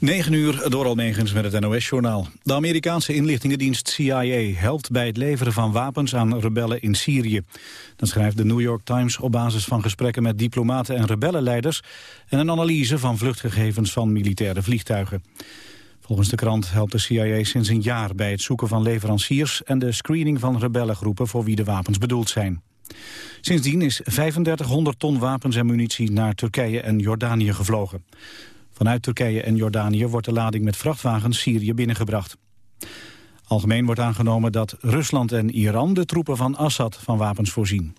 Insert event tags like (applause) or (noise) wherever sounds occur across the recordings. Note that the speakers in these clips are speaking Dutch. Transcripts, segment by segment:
9 uur door Almegens met het NOS-journaal. De Amerikaanse inlichtingendienst CIA helpt bij het leveren van wapens aan rebellen in Syrië. Dat schrijft de New York Times op basis van gesprekken met diplomaten en rebellenleiders... en een analyse van vluchtgegevens van militaire vliegtuigen. Volgens de krant helpt de CIA sinds een jaar bij het zoeken van leveranciers... en de screening van rebellengroepen voor wie de wapens bedoeld zijn. Sindsdien is 3500 ton wapens en munitie naar Turkije en Jordanië gevlogen. Vanuit Turkije en Jordanië wordt de lading met vrachtwagens Syrië binnengebracht. Algemeen wordt aangenomen dat Rusland en Iran de troepen van Assad van wapens voorzien.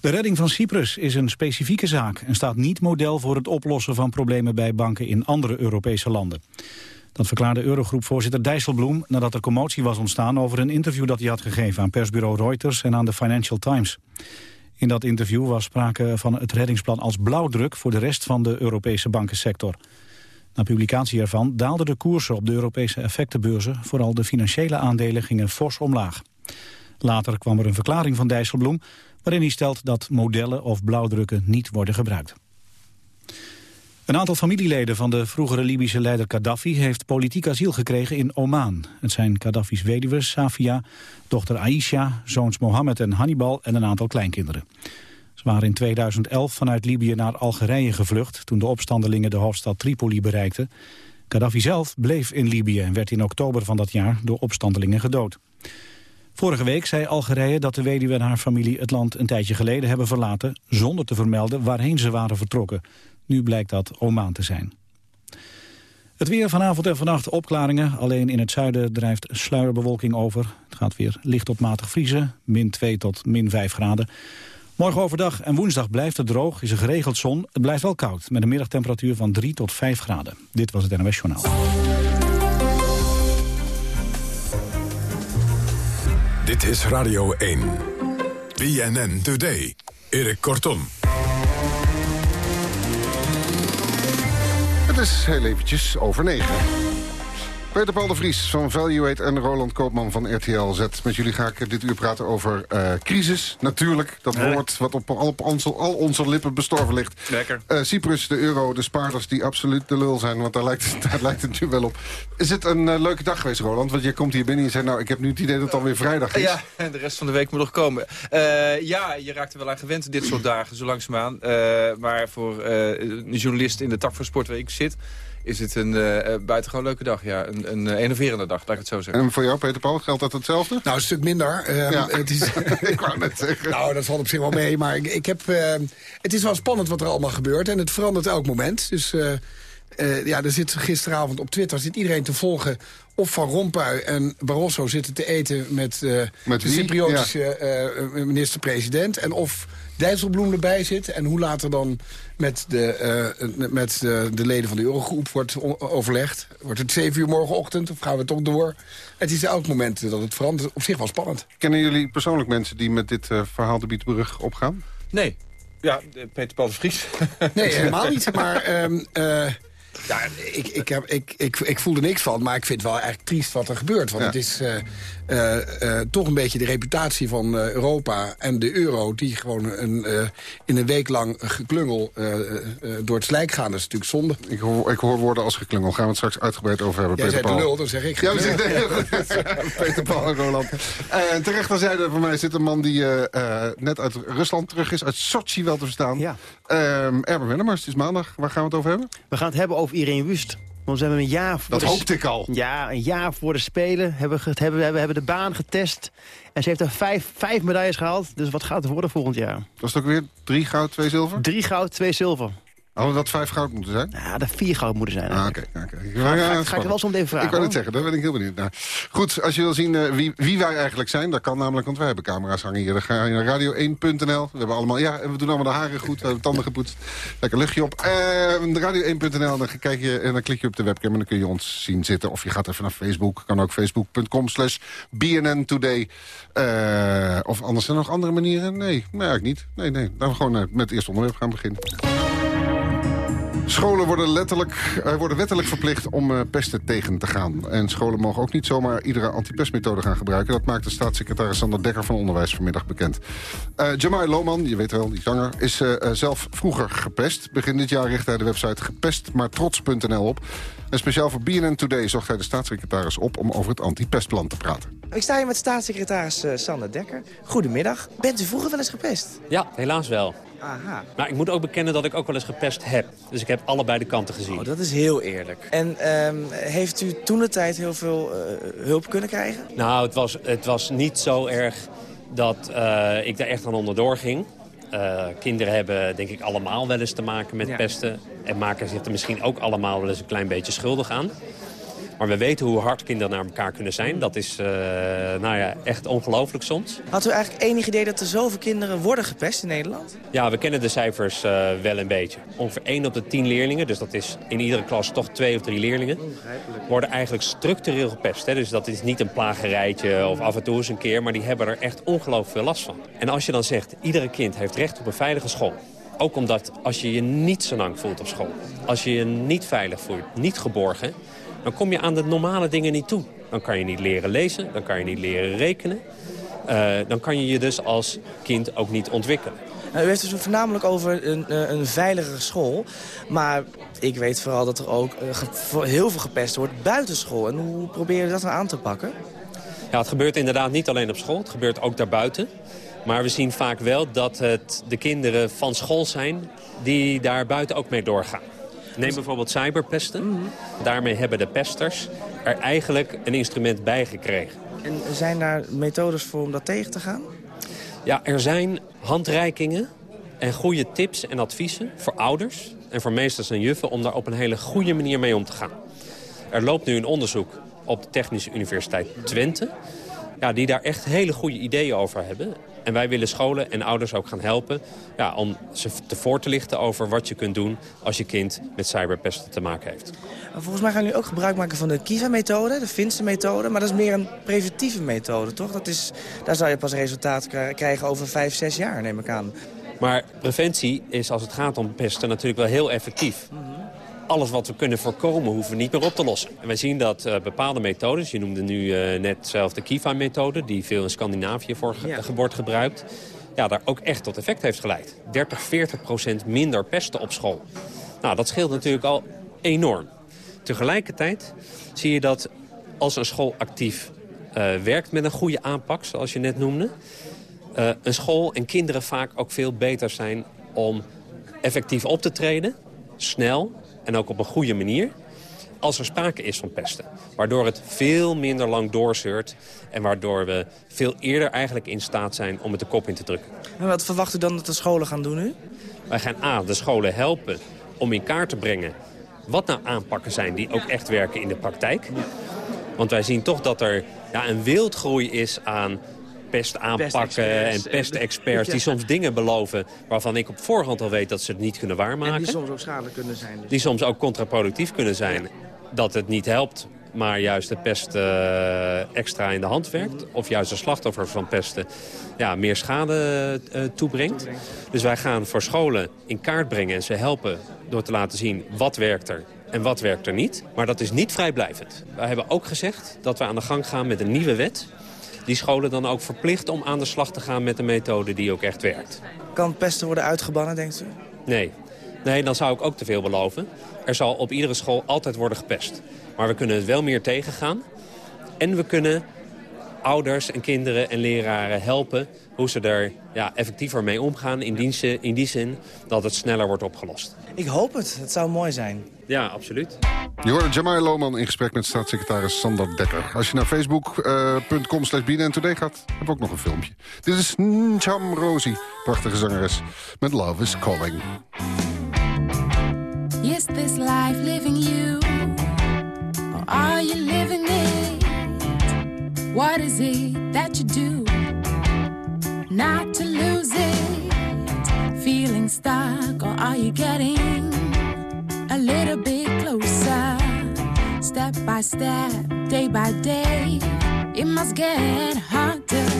De redding van Cyprus is een specifieke zaak en staat niet model voor het oplossen van problemen bij banken in andere Europese landen. Dat verklaarde Eurogroepvoorzitter Dijsselbloem nadat er commotie was ontstaan over een interview dat hij had gegeven aan persbureau Reuters en aan de Financial Times. In dat interview was sprake van het reddingsplan als blauwdruk voor de rest van de Europese bankensector. Na publicatie ervan daalden de koersen op de Europese effectenbeurzen, vooral de financiële aandelen gingen fors omlaag. Later kwam er een verklaring van Dijsselbloem waarin hij stelt dat modellen of blauwdrukken niet worden gebruikt. Een aantal familieleden van de vroegere Libische leider Gaddafi heeft politiek asiel gekregen in Oman. Het zijn Gaddafi's weduwe Safia, dochter Aisha, zoons Mohammed en Hannibal en een aantal kleinkinderen. Ze waren in 2011 vanuit Libië naar Algerije gevlucht toen de opstandelingen de hoofdstad Tripoli bereikten. Gaddafi zelf bleef in Libië en werd in oktober van dat jaar door opstandelingen gedood. Vorige week zei Algerije dat de weduwe en haar familie het land een tijdje geleden hebben verlaten... zonder te vermelden waarheen ze waren vertrokken. Nu blijkt dat Oman te zijn. Het weer vanavond en vannacht opklaringen. Alleen in het zuiden drijft sluierbewolking over. Het gaat weer licht op matig vriezen, min 2 tot min 5 graden. Morgen overdag en woensdag blijft het droog, is er geregeld zon. Het blijft wel koud, met een middagtemperatuur van 3 tot 5 graden. Dit was het NOS Journaal. Dit is Radio 1. BNN Today. Erik Kortom. Het is heel eventjes over negen. Peter Paul de Vries van Valuate en Roland Koopman van RTL Z. Met jullie ga ik dit uur praten over uh, crisis. Natuurlijk, dat woord wat op, al, op onze, al onze lippen bestorven ligt. Lekker. Uh, Cyprus, de euro, de spaarders die absoluut de lul zijn. Want daar lijkt, (laughs) daar lijkt het nu wel op. Is het een uh, leuke dag geweest, Roland? Want je komt hier binnen en je zegt... nou, ik heb nu het idee dat het alweer vrijdag is. Ja, en de rest van de week moet nog komen. ja, je raakt er wel aan gewend dit soort dagen, zo langzaamaan. maar voor een journalist in de tak voor Sportweek zit is het een uh, buitengewoon leuke dag. Ja. Een, een uh, enerverende dag, laat ik het zo zeggen. En voor jou, Peter Paul, geldt dat hetzelfde? Nou, een stuk minder. Uh, ja. het is, (laughs) ik wou net zeggen. Nou, dat valt op zich wel mee. Maar ik, ik heb, het is wel spannend wat er allemaal gebeurt. En het verandert elk moment. Dus ja, er zit gisteravond op Twitter zit iedereen te volgen of Van Rompuy en Barroso zitten te eten met, met de Cypriotische ja. minister-president. En of Dijsselbloem erbij zit. En hoe later dan met de, uh, met de, de, leden van de Eurogroep wordt overlegd. Wordt het 7 uur morgenochtend of gaan we toch door? Het is elk moment dat het verandert. Op zich wel spannend. Kennen jullie persoonlijk mensen die met dit uh, verhaal de Bietbrug opgaan? Nee. Ja, Peter Paul de Vries. (laughs) Nee, helemaal niet. Maar... Um, uh, ja, ik, ik, heb, ik, ik, ik voel er niks van, maar ik vind het wel eigenlijk triest wat er gebeurt. Want ja. het is uh, uh, uh, toch een beetje de reputatie van Europa en de euro... die gewoon een, in een week lang geklungel door het slijk gaan. Dat is natuurlijk zonde. Ik hoor, ik hoor woorden als geklungel. Gaan we het straks uitgebreid over hebben, Jij Peter Paul. de lul, dan zeg ik Ja, (laughs) (laughs) Peter Paul en Roland. En terecht aan zijde van mij zit een man die net uit Rusland terug is. Uit Sochi wel te verstaan. Ja. Um, Erben Wennemars, het is maandag. Waar gaan we het over hebben? We gaan het hebben over Irene Wust. Want we hebben een jaar voor dat hoopte ik al. Ja, een jaar voor de Spelen hebben we, hebben, we hebben de baan getest. En ze heeft er vijf, vijf medailles gehaald. Dus wat gaat het worden volgend jaar? Was het ook weer drie goud, twee zilver? Drie goud, twee zilver. Hadden dat vijf goud moeten zijn? Ja, dat vier goud moeten zijn. Ah, oké. Okay, okay. Ga, ga, ga, ga ik er wel zo even vragen. Ik kan het zeggen, daar ben ik heel benieuwd naar. Goed, als je wil zien uh, wie, wie wij eigenlijk zijn, dat kan namelijk, want wij hebben camera's hangen hier. Dan ga je naar radio1.nl. We hebben allemaal, ja, we doen allemaal de haren goed, we hebben tanden gepoetst. Lekker luchtje op. Uh, radio1.nl, dan kijk je en dan klik je op de webcam en dan kun je ons zien zitten. Of je gaat even naar Facebook, kan ook facebook.com slash BNN Today. Uh, of anders zijn er nog andere manieren? Nee, nee eigenlijk niet. Nee, nee. Dan we gewoon met het eerste onderwerp gaan beginnen. Scholen worden, letterlijk, uh, worden wettelijk verplicht om uh, pesten tegen te gaan. En scholen mogen ook niet zomaar iedere antipestmethode gaan gebruiken. Dat maakt de staatssecretaris Sander Dekker van Onderwijs vanmiddag bekend. Uh, Jamal Lohman, je weet wel, die zanger, is zelf vroeger gepest. Begin dit jaar richtte hij de website gepestmaartrots.nl op. En speciaal voor BNN Today zocht hij de staatssecretaris op... om over het antipestplan te praten. Ik sta hier met staatssecretaris Sander Dekker. Goedemiddag. Bent u vroeger wel eens gepest? Ja, helaas wel. Aha. Maar ik moet ook bekennen dat ik ook wel eens gepest heb. Dus ik heb allebei de kanten gezien. Oh, dat is heel eerlijk. En um, heeft u toen de tijd heel veel uh, hulp kunnen krijgen? Nou, het was, het was niet zo erg dat uh, ik daar echt aan onderdoor ging. Uh, kinderen hebben denk ik allemaal wel eens te maken met ja. pesten. En maken zich er misschien ook allemaal wel eens een klein beetje schuldig aan. Maar we weten hoe hard kinderen naar elkaar kunnen zijn. Dat is uh, nou ja, echt ongelooflijk soms. Had u eigenlijk enig idee dat er zoveel kinderen worden gepest in Nederland? Ja, we kennen de cijfers uh, wel een beetje. Ongeveer 1 op de 10 leerlingen, dus dat is in iedere klas toch twee of drie leerlingen... worden eigenlijk structureel gepest. Hè? Dus dat is niet een plagerijtje of af en toe eens een keer... maar die hebben er echt ongelooflijk veel last van. En als je dan zegt, iedere kind heeft recht op een veilige school... Ook omdat als je je niet zo lang voelt op school... als je je niet veilig voelt, niet geborgen dan kom je aan de normale dingen niet toe. Dan kan je niet leren lezen, dan kan je niet leren rekenen. Uh, dan kan je je dus als kind ook niet ontwikkelen. Nou, u heeft het dus voornamelijk over een, eh, een veilige school. Maar ik weet vooral dat er ook heel veel gepest wordt buiten school. En hoe probeer je dat dan aan te pakken? Ja, het gebeurt inderdaad niet alleen op school. Het gebeurt ook daarbuiten. Maar we zien vaak wel dat het de kinderen van school zijn... die daar buiten ook mee doorgaan. Neem bijvoorbeeld cyberpesten. Daarmee hebben de pesters er eigenlijk een instrument bij gekregen. En zijn daar methodes voor om dat tegen te gaan? Ja, er zijn handreikingen en goede tips en adviezen voor ouders... en voor meesters en juffen om daar op een hele goede manier mee om te gaan. Er loopt nu een onderzoek op de Technische Universiteit Twente... Ja, die daar echt hele goede ideeën over hebben. En wij willen scholen en ouders ook gaan helpen... Ja, om ze te voor te lichten over wat je kunt doen... als je kind met cyberpesten te maken heeft. Volgens mij gaan jullie ook gebruik maken van de Kiva-methode, de Finse methode. Maar dat is meer een preventieve methode, toch? Dat is, daar zou je pas resultaat krijgen over vijf, zes jaar, neem ik aan. Maar preventie is als het gaat om pesten natuurlijk wel heel effectief. Mm -hmm alles wat we kunnen voorkomen hoeven we niet meer op te lossen. En wij zien dat uh, bepaalde methodes, je noemde nu uh, net zelf de Kiva-methode... die veel in Scandinavië voor ge ja. wordt gebruikt... ja, daar ook echt tot effect heeft geleid. 30, 40 procent minder pesten op school. Nou, dat scheelt natuurlijk al enorm. Tegelijkertijd zie je dat als een school actief uh, werkt met een goede aanpak, zoals je net noemde... een school en kinderen vaak ook veel beter zijn om effectief op te treden, snel en ook op een goede manier als er sprake is van pesten. Waardoor het veel minder lang doorzeurt... en waardoor we veel eerder eigenlijk in staat zijn om het de kop in te drukken. En wat verwacht u dan dat de scholen gaan doen nu? Wij gaan A, de scholen helpen om in kaart te brengen... wat nou aanpakken zijn die ook echt werken in de praktijk. Want wij zien toch dat er ja, een wildgroei is aan pest aanpakken en pestexperts... die soms dingen beloven waarvan ik op voorhand al weet dat ze het niet kunnen waarmaken. En die soms ook schadelijk kunnen zijn. Dus. Die soms ook contraproductief kunnen zijn. Dat het niet helpt, maar juist de pest uh, extra in de hand werkt. Of juist de slachtoffers van pesten ja, meer schade uh, toebrengt. Dus wij gaan voor scholen in kaart brengen en ze helpen door te laten zien wat werkt er en wat werkt er niet. Maar dat is niet vrijblijvend. Wij hebben ook gezegd dat we aan de gang gaan met een nieuwe wet die scholen dan ook verplicht om aan de slag te gaan met een methode die ook echt werkt. Kan pesten worden uitgebannen, denkt u? Nee. Nee, dan zou ik ook te veel beloven. Er zal op iedere school altijd worden gepest. Maar we kunnen het wel meer tegengaan. En we kunnen ouders en kinderen en leraren helpen... hoe ze er ja, effectiever mee omgaan in die, in die zin dat het sneller wordt opgelost. Ik hoop het. Het zou mooi zijn. Ja, absoluut. Je hoorde Jamal Lohman in gesprek met staatssecretaris Sander Dekker. Als je naar facebook.com uh, slash Today gaat, heb ik ook nog een filmpje. Dit is Ncham Rosie, prachtige zangeres, met Love is Calling. Is this life living you? Or are you living it? What is it that you do? Not to lose it. Feeling stuck are you getting a little bit closer? Step by step, day by day, it must get harder.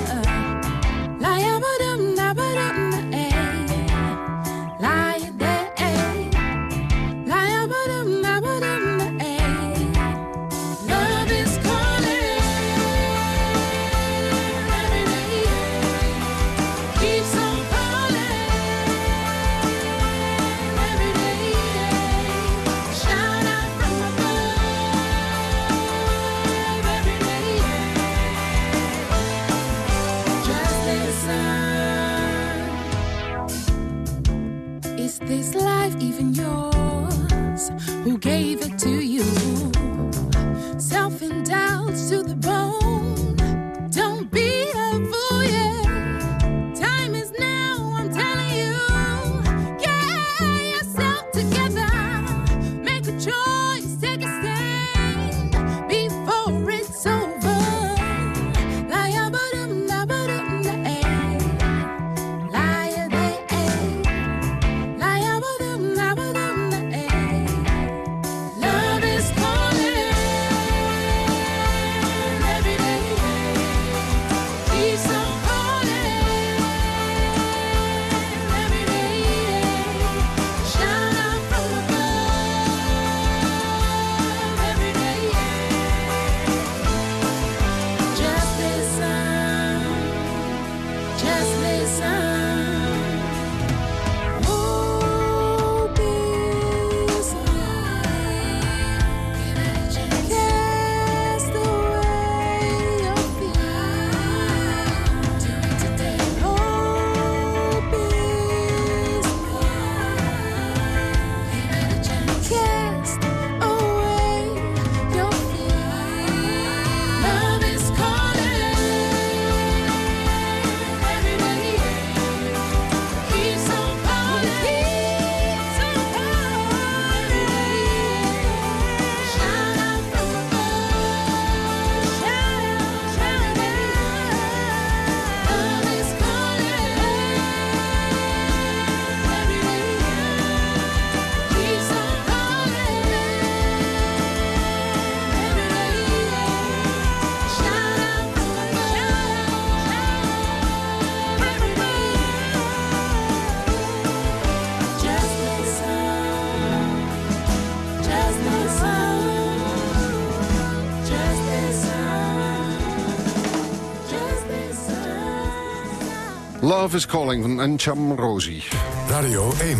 Love is Calling van Ancham Rosie. Radio 1,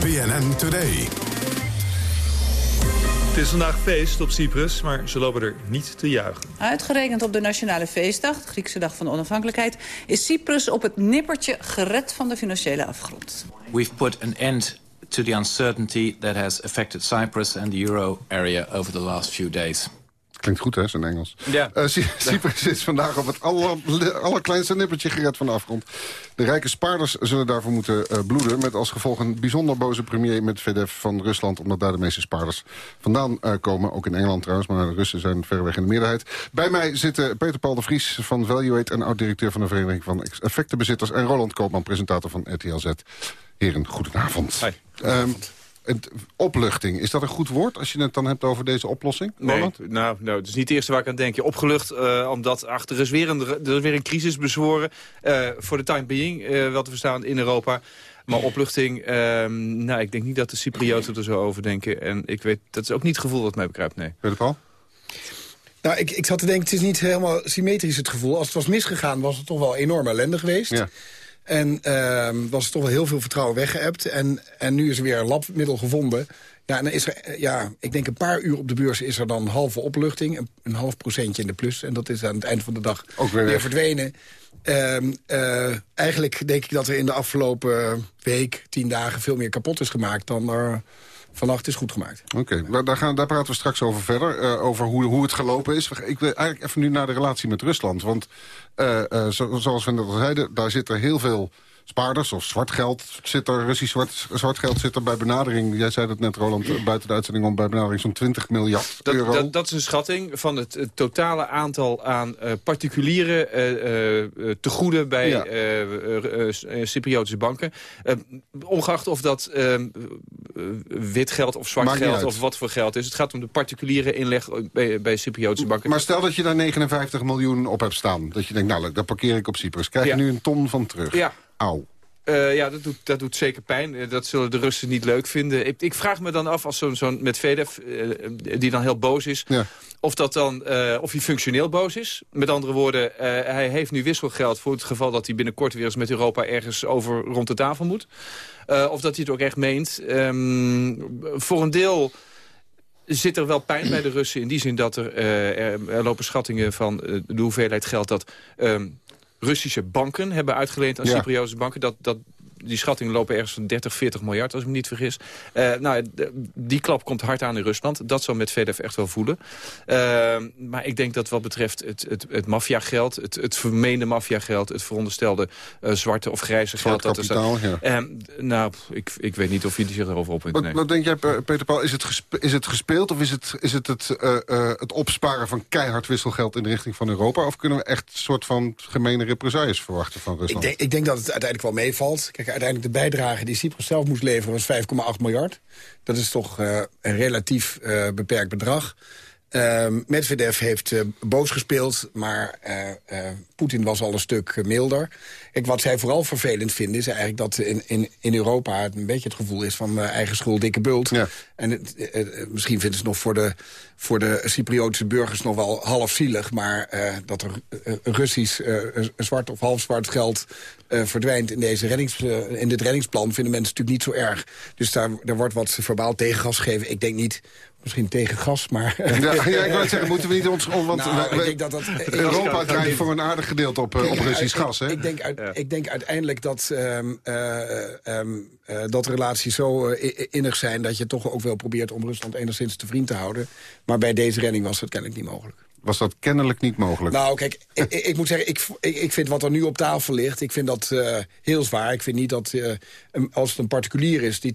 BNN Today. Het is vandaag feest op Cyprus, maar ze lopen er niet te juichen. Uitgerekend op de nationale feestdag, de Griekse dag van de onafhankelijkheid... is Cyprus op het nippertje gered van de financiële afgrond. We've put an end to the uncertainty that has affected Cyprus and the euro area over the last few days. Klinkt goed, hè, zijn Engels. Ja. Eh, Cy- Cyprus is vandaag op het aller, allerkleinste nippertje gered van de afgrond. De rijke spaarders zullen daarvoor moeten eh, bloeden... met als gevolg een bijzonder boze premier Medvedev van Rusland... omdat daar de meeste spaarders vandaan eh, komen. Ook in Engeland trouwens, maar de Russen zijn verreweg in de meerderheid. Bij mij zitten Peter Paul de Vries van Valuate... en oud-directeur van de Vereniging van Effectenbezitters... en Roland Koopman, presentator van RTL Z. Heren, goedenavond. Ehm, het- opluchting, is dat een goed woord als je het dan hebt over deze oplossing? Nee, nou, nou, het is niet het eerste waar ik aan denk. Je opgelucht, eh, omdat achter is weer een, er is weer een crisis bezworen. eh, voor de time being, eh, wel te verstaan, in Europa. Maar opluchting, ehm, nou, ik denk niet dat de Cyprioten er zo over denken. En ik weet, dat is ook niet het gevoel wat mij begrijpt, nee. Peter Paul? Nou, ik, ik zat te denken, het is niet helemaal symmetrisch het gevoel. Als het was misgegaan, was het toch wel enorm ellende geweest. Ja. En ehm, was er toch wel heel veel vertrouwen weggeëpt. En, en nu is er weer een labmiddel gevonden. Ja, en dan is er, eh, ja, ik denk een paar uur op de beurs is er dan halve opluchting. Een, een half procentje in de plus. En dat is aan het eind van de dag Ook weer verdwenen. Ehm, eh, eigenlijk denk ik dat er in de afgelopen week, tien dagen... veel meer kapot is gemaakt dan er vannacht is goed gemaakt. Oké, daar, gaan, daar praten we straks over verder. eh, over hoe, hoe het gelopen is. Ik wil eigenlijk even nu naar de relatie met Rusland. Want eh, eh, zo- zoals we net al zeiden, daar zitten heel veel spaarders of zwart geld zit er, Russisch zwart, zwart geld zit er bij benadering. Jij zei dat net, Roland, eh, buiten de uitzending om bij benadering zo'n 20 miljard Dat, euro. dat, dat is een schatting van het, het totale aantal aan eh, particuliere eh, eh, tegoeden bij Ja. Cypriotische banken. Ongeacht of dat wit geld of zwart Maakt geld of wat voor geld is. Het gaat om de particuliere inleg bij, bij Cypriotische banken. Maar stel dat je daar 59 miljoen op hebt staan. Dat je denkt, nou, dat parkeer ik op Cyprus. Krijg je Ja. nu een ton van terug. Ja. Eh, ja, dat doet, dat doet zeker pijn. Eh, dat zullen de Russen niet leuk vinden. Ik, ik vraag me dan af, als zo'n zo'n Medvedev, eh, die dan heel boos is... Ja. of, dat dan, of hij functioneel boos is. Met andere woorden, hij heeft nu wisselgeld... voor het geval dat hij binnenkort weer eens met Europa... ergens over rond de tafel moet. Of dat hij het ook echt meent. Ehm, voor een deel zit er wel pijn bij de Russen... in die zin dat er, er, er lopen schattingen van de hoeveelheid geld... dat ehm, Russische banken hebben uitgeleend aan Ja. Cypriotische banken. Dat, dat die schattingen lopen ergens van 30, 40 miljard, als ik me niet vergis. Eh, nou, die klap komt hard aan in Rusland. Dat zal met Medvedev echt wel voelen. Uh, maar ik denk dat wat betreft het, het, het maffiageld, het, het vermeende maffiageld... het veronderstelde uh, zwarte of grijze Zwart geld... dat kapitaal, is ja. Ehm, nou, ik, ik weet niet of je zich erover op Wat, nemen. wat denk jij, Pe- Peter Paul? Is het, gespe- is het gespeeld of is het is het, het, eh, eh, het opsparen van keihard wisselgeld in de richting van Europa? Of kunnen we echt een soort van gemene represailles verwachten van Ik Rusland? denk, ik denk dat het uiteindelijk wel meevalt. Kijk, uiteindelijk de bijdrage die Cyprus zelf moest leveren was 5,8 miljard. Dat is toch eh, een relatief eh, beperkt bedrag. Ehm Medvedev heeft eh, boos gespeeld, maar eh, eh, Poetin was al een stuk milder. Kijk, wat zij vooral vervelend vinden is eigenlijk dat in, in, in Europa... het een beetje het gevoel is van eigen schuld, dikke bult. En het, misschien vinden ze het nog voor de, voor de Cypriotische burgers nog wel half zielig... maar dat er Russisch een zwart of half zwart geld verdwijnt in, deze reddings, in dit reddingsplan... vinden mensen natuurlijk niet zo erg. Dus daar, daar wordt wat verbaal tegengas gegeven. Ik denk niet, misschien tegen gas, maar... Ja, (laughs) ja, ik wou net zeggen, moeten we niet ons... Want Nou, we- ik denk dat dat... Europa draait voor een aardig gedeelte op, eh, op Russisch gas, hè? Ik denk, uit- ik denk uiteindelijk dat, ehm, eh, ehm, eh, dat relaties zo eh, innig zijn... dat je toch ook wel probeert om Rusland enigszins te vriend te houden. Maar bij deze redding was dat kennelijk niet mogelijk. Was dat kennelijk niet mogelijk? Nou, kijk, ik, ik- moet zeggen, ik, ik, vind wat er nu op tafel ligt... ik vind dat eh, heel zwaar. Ik vind niet dat, eh, als het een particulier is... die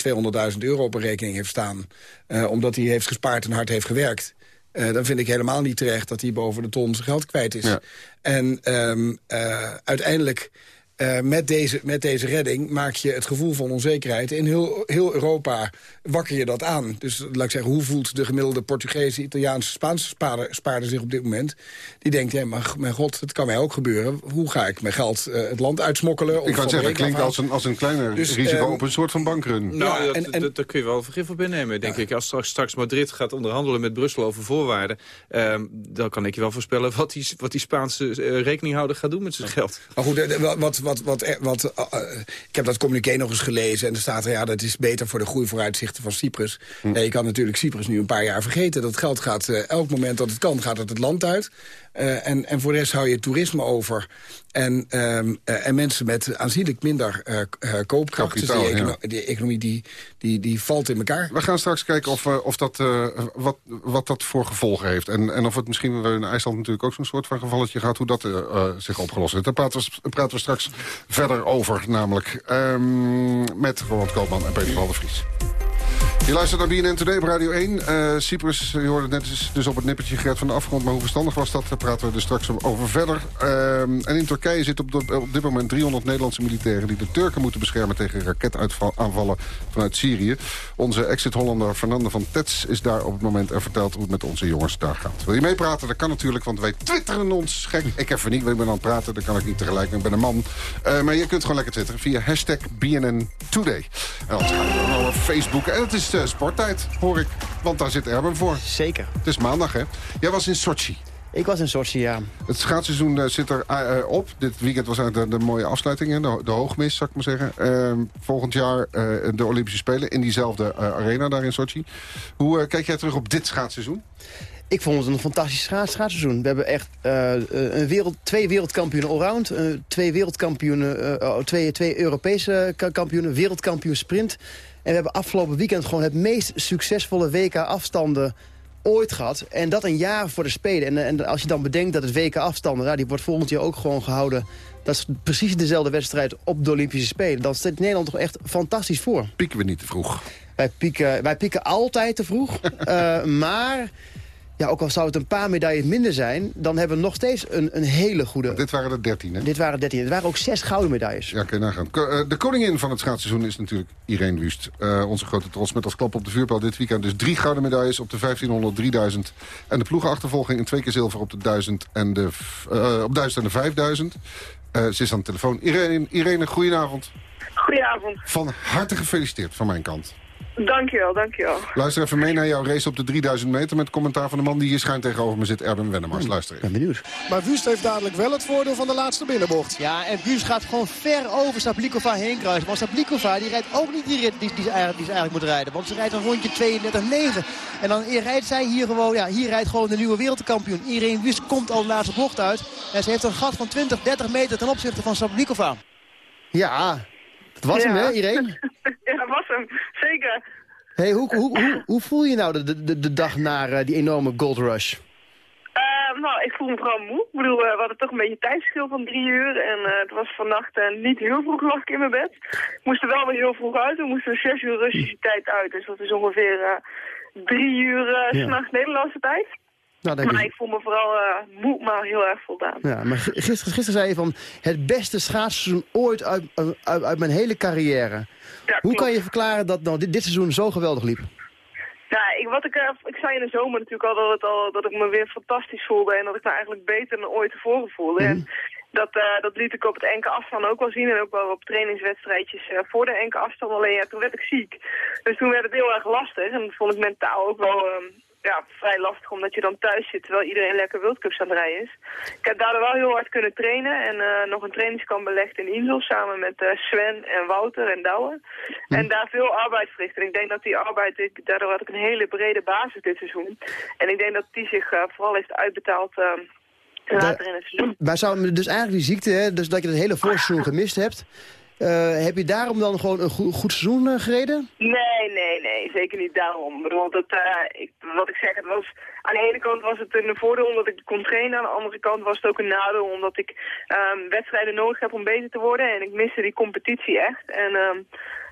200.000 euro op een rekening heeft staan... eh, omdat hij heeft gespaard en hard heeft gewerkt... dan vind ik helemaal niet terecht dat hij boven de ton zijn geld kwijt is. En ehm, eh, uiteindelijk... eh, met, deze, met deze redding maak je het gevoel van onzekerheid. In heel, heel Europa wakker je dat aan. Dus laat ik zeggen, hoe voelt de gemiddelde Portugese, Italiaanse, Spaanse spaarder, spaarder zich op dit moment? Die denkt, ja, maar mijn god, het kan mij ook gebeuren. Hoe ga ik mijn geld eh, het land uitsmokkelen? of Ik kan zeggen, het klinkt als een, als een kleiner Dus, risico ehm, op een soort van bankrun. Nou, Ja, dat, en- en- dat, daar kun je wel vergif op innemen, denk ik. Als straks, straks Madrid gaat onderhandelen met Brussel over voorwaarden... ehm, dan kan ik je wel voorspellen wat die, wat die Spaanse eh, rekeninghouder gaat doen met zijn geld. Maar goed, wat, wat, wat, wat, wat, eh, eh, ik heb dat communiqué nog eens gelezen... en er staat er, ja, dat is beter voor de groeivooruitzichten van Cyprus. Ja, je kan natuurlijk Cyprus nu een paar jaar vergeten. Dat geld gaat, eh, elk moment dat het kan, gaat het het land uit. Eh, en, en voor de rest hou je toerisme over. En, ehm, eh, en mensen met aanzienlijk minder k- eh, koopkracht. Kapitaal, dus die, ja. econo- die economie die, die, die valt in elkaar. We gaan straks kijken of, of dat, wat, wat dat voor gevolgen heeft. En, en of het misschien in IJsland natuurlijk ook zo'n soort van gevalletje gaat... hoe dat zich opgelost heeft. Daar praten we, praten we straks verder over. Namelijk ehm, met Roland Koopman en Peter Paul de Vries. Je luistert naar BNN Today op Radio 1. Eh, Cyprus, je hoorde het net, is dus op het nippertje gered van de afgrond. Maar hoe verstandig was dat? Daar praten we er straks over verder. Ehm, en in Turkije zitten op, de- op dit moment 300 Nederlandse militairen... die de Turken moeten beschermen tegen raketaanvallen vanuit Syrië. Onze exit-Hollander Fernande van Tets is daar op het moment... en vertelt hoe het met onze jongens daar gaat. Wil je meepraten? Dat kan natuurlijk, want wij twitteren ons gek. (laughs) Ik even niet, want ik ben aan het praten. Dan kan ik niet tegelijk, ik ben een man. Eh, maar je kunt gewoon lekker twitteren via hashtag BNN Today. En anders gaan we over Facebook. En het is eh, sporttijd, hoor ik. Want daar zit Erben voor. Zeker. Het is maandag, hè? Jij was in Sochi. Ik was in Sochi, ja. Het schaatsseizoen eh, zit er eh, eh, op. Dit weekend was eigenlijk de, de mooie afsluiting, hè? De, de hoogmis, zou ik maar zeggen. Ehm, volgend jaar de Olympische Spelen in diezelfde arena daar in Sochi. Hoe kijk jij terug op dit schaatsseizoen? Ik vond het een fantastisch schaats, schaatsseizoen. We hebben echt een wereld, twee wereldkampioenen allround. twee wereldkampioenen, oh, twee, twee Europese ka- kampioenen, wereldkampioen sprint. En we hebben afgelopen weekend gewoon het meest succesvolle WK-afstanden ooit gehad. En dat een jaar voor de Spelen. En, en als je dan bedenkt dat het WK-afstanden, nou, die wordt volgend jaar ook gewoon gehouden. Dat is precies dezelfde wedstrijd op de Olympische Spelen. Dan staat Nederland toch echt fantastisch voor. Pieken we niet te vroeg? Wij pieken, wij pieken altijd te vroeg. (laughs) Eh, maar ja, ook al zou het een paar medailles minder zijn... dan hebben we nog steeds een, een hele goede... Dit waren er 13, hè? Dit waren 13. Het waren ook zes gouden medailles. Ja, kun je nagaan. Eh, De koningin van het schaatsseizoen is natuurlijk Irene Wust. Eh, onze grote trots met als klap op de vuurpijl dit weekend. Dus drie gouden medailles op de 1500, 3000. En de ploegenachtervolging en twee keer zilver op de 1000 en de, eh, op 1000 en de 5000. Eh, ze is aan de telefoon. Irene, Irene, goedenavond. Goedenavond. Van harte gefeliciteerd van mijn kant. Dankjewel, dankjewel. Luister even mee naar jouw race op de 3000 meter... met commentaar van de man die hier schuin tegenover me zit, Erben Wennemars. Luister even. ben benieuwd. Maar Wust heeft dadelijk wel het voordeel van de laatste binnenbocht. Ja, en Buus gaat gewoon ver over Sablikova heen kruisen. Maar Sablikova die rijdt ook niet die rit die, die, ze eigenlijk, die ze eigenlijk moet rijden. Want ze rijdt een rondje 32-9. En dan rijdt zij hier gewoon, ja, hier rijdt gewoon de nieuwe wereldkampioen. Irene Wust komt al de laatste bocht uit. En ze heeft een gat van 20, 30 meter ten opzichte van Sablikova. Ja, Het was hem, hè, Irene? (laughs) ja, dat was hem. Zeker. Hey, hoe, hoe, hoe, hoe voel je nou de, de, de dag na eh, die enorme gold rush? Eh, nou, ik voel me vooral moe. Ik bedoel, eh, we hadden toch een beetje een tijdsverschil van drie uur. En het was vannacht niet heel vroeg lag ik in mijn bed. We moesten wel weer heel vroeg uit. We moesten zes uur Russische tijd uit. Dus dat is ongeveer drie uur Ja. s'nachts Nederlandse tijd. Nou, Maar je- ik voel me vooral eh, moe, maar heel erg voldaan. Ja, maar gisteren, gisteren zei je van het beste schaatsseizoen ooit uit, uit, uit mijn hele carrière. Hoe kan je verklaren dat nou dit, dit seizoen zo geweldig liep? Ja, ik, wat ik, eh, ik zei in de zomer natuurlijk al dat, het al dat ik me weer fantastisch voelde. En dat ik me eigenlijk beter dan ooit tevoren voelde. En dat, eh, dat liet ik op het enkele afstand ook wel zien. En ook wel op trainingswedstrijdjes eh, voor de enkele afstand. Alleen ja, toen werd ik ziek. Dus toen werd het heel erg lastig. En dat vond ik mentaal ook wel ehm, ja, vrij lastig. Omdat je dan thuis zit terwijl iedereen lekker World Cups aan het rijden is. Ik heb daardoor wel heel hard kunnen trainen. En eh, nog een trainingskamp belegd in Insel. Samen met eh, Sven en Wouter en Douwe. En daar veel arbeid verricht. En ik denk dat die arbeid, ik, daardoor had ik een hele brede basis dit seizoen. En ik denk dat die zich eh, vooral heeft uitbetaald later in het seizoen. Maar zou dus eigenlijk die ziekte, hè, dus dat je het hele voorseizoen gemist hebt... eh, heb je daarom dan gewoon een goed, goed seizoen eh, gereden? Nee, nee, nee, zeker niet daarom. Ik dat, eh, ik, wat ik zeg, het was, aan de ene kant was het een voordeel omdat ik kon trainen. Aan de andere kant was het ook een nadeel omdat ik ehm, wedstrijden nodig heb om beter te worden. En ik miste die competitie echt. En ehm,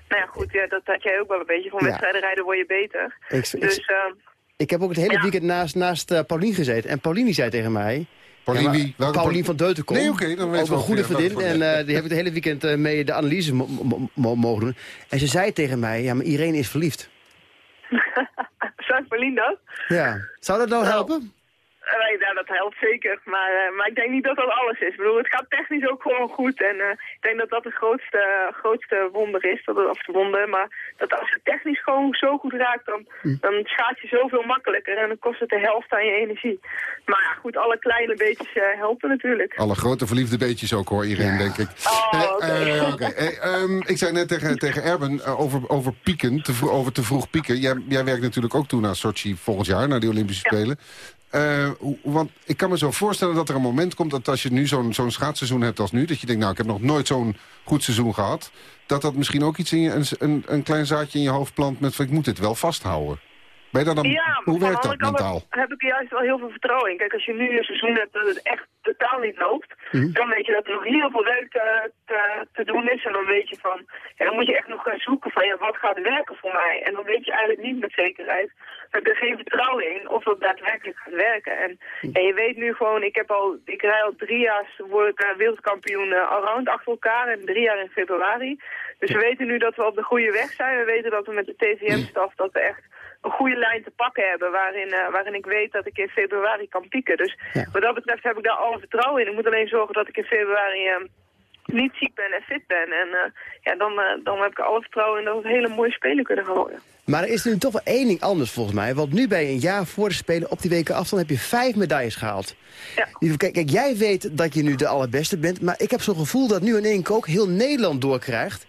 nou ja, goed, ja, dat had jij ook wel een beetje. Van Ja. wedstrijden rijden word je beter. Ik, ik, Dus ehm, ik heb ook het hele weekend naast, naast Paulien gezeten. En Paulien zei tegen mij... Paulien wie? Welke Paulien van? Deutenkom. Nee, oké, dan weten Ook een goede vriendin. En eh, die heb ik het hele weekend eh, mee de analyse mo- mo- mo- mogen doen. En ze zei tegen mij, ja, maar Irene is verliefd. (laughs) Zou Paulien dat? Ja. Zou dat nou helpen? Eh, nou, dat helpt zeker. Maar, eh, maar ik denk niet dat dat alles is. Ik bedoel, het gaat technisch ook gewoon goed. En eh, ik denk dat dat het grootste, grootste wonder is. Dat het, of de wonder, maar dat als het technisch gewoon zo goed raakt, dan, dan schaats je zoveel makkelijker. En dan kost het de helft aan je energie. Maar ja, goed, alle kleine beetjes helpen natuurlijk. Alle grote verliefde beetjes ook hoor, Irene, denk ik. Oh, oké. eh. Eh, ehm, ik zei net tegen, tegen Erben over, over pieken, te, over te vroeg pieken. Jij, jij werkt natuurlijk ook toe naar Sochi volgend jaar, naar de Olympische Spelen. Eh, want ik kan me zo voorstellen dat er een moment komt... dat als je nu zo'n zo'n schaatsseizoen hebt als nu... dat je denkt, nou, ik heb nog nooit zo'n goed seizoen gehad... dat dat misschien ook iets in je, een, een, een klein zaadje in je hoofd plant met... van, ik moet dit wel vasthouden. Ben je daar dan, ja, hoe werkt dat mentaal? heb ik juist wel heel veel vertrouwen in. Kijk, als je nu een seizoen hebt dat het echt totaal niet loopt, Mhm. dan weet je dat er nog heel veel werk te, te, te doen is. En dan weet je van, ja, dan moet je echt nog gaan zoeken van, ja, wat gaat werken voor mij? En dan weet je eigenlijk niet met zekerheid. Heb er geen vertrouwen in of dat daadwerkelijk gaat werken. En, en je weet nu gewoon, ik heb al, ik rij al drie jaar, word ik eh, wereldkampioen uh, allround achter elkaar en drie jaar in februari. Dus we weten nu dat we op de goede weg zijn. We weten dat we met de TVM-staf dat we echt een goede lijn te pakken hebben... waarin, uh, waarin ik weet dat ik in februari kan pieken. Dus wat dat betreft heb ik daar alle vertrouwen in. Ik moet alleen zorgen dat ik in februari uh, niet ziek ben en fit ben. En uh, ja, dan, dan heb ik alle vertrouwen in dat we hele mooie spelen kunnen gaan worden. Maar er is nu toch wel één ding anders volgens mij. Want nu bij een jaar voor de Spelen op die weken afstand heb je vijf medailles gehaald. Ja. Kijk, kijk, jij weet dat je nu de allerbeste bent. Maar ik heb zo'n gevoel dat nu in één keer ook heel Nederland doorkrijgt.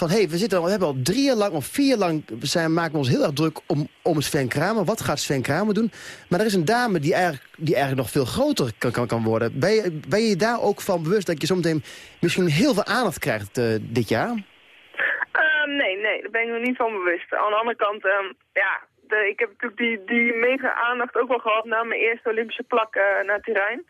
Van hey, we, zitten al, we hebben al drie jaar lang of vier jaar lang zijn, maken we ons heel erg druk om, om Sven Kramer. Wat gaat Sven Kramer doen? Maar er is een dame die eigenlijk, die eigenlijk nog veel groter kan, kan, kan worden. Ben je, ben je daar ook van bewust dat je zometeen misschien heel veel aandacht krijgt uh, dit jaar? Uh, nee, nee, daar ben ik me niet van bewust. Aan de andere kant, um, ja, ik heb natuurlijk die, die mega aandacht ook wel gehad na mijn eerste Olympische plak uh, naar Turijn.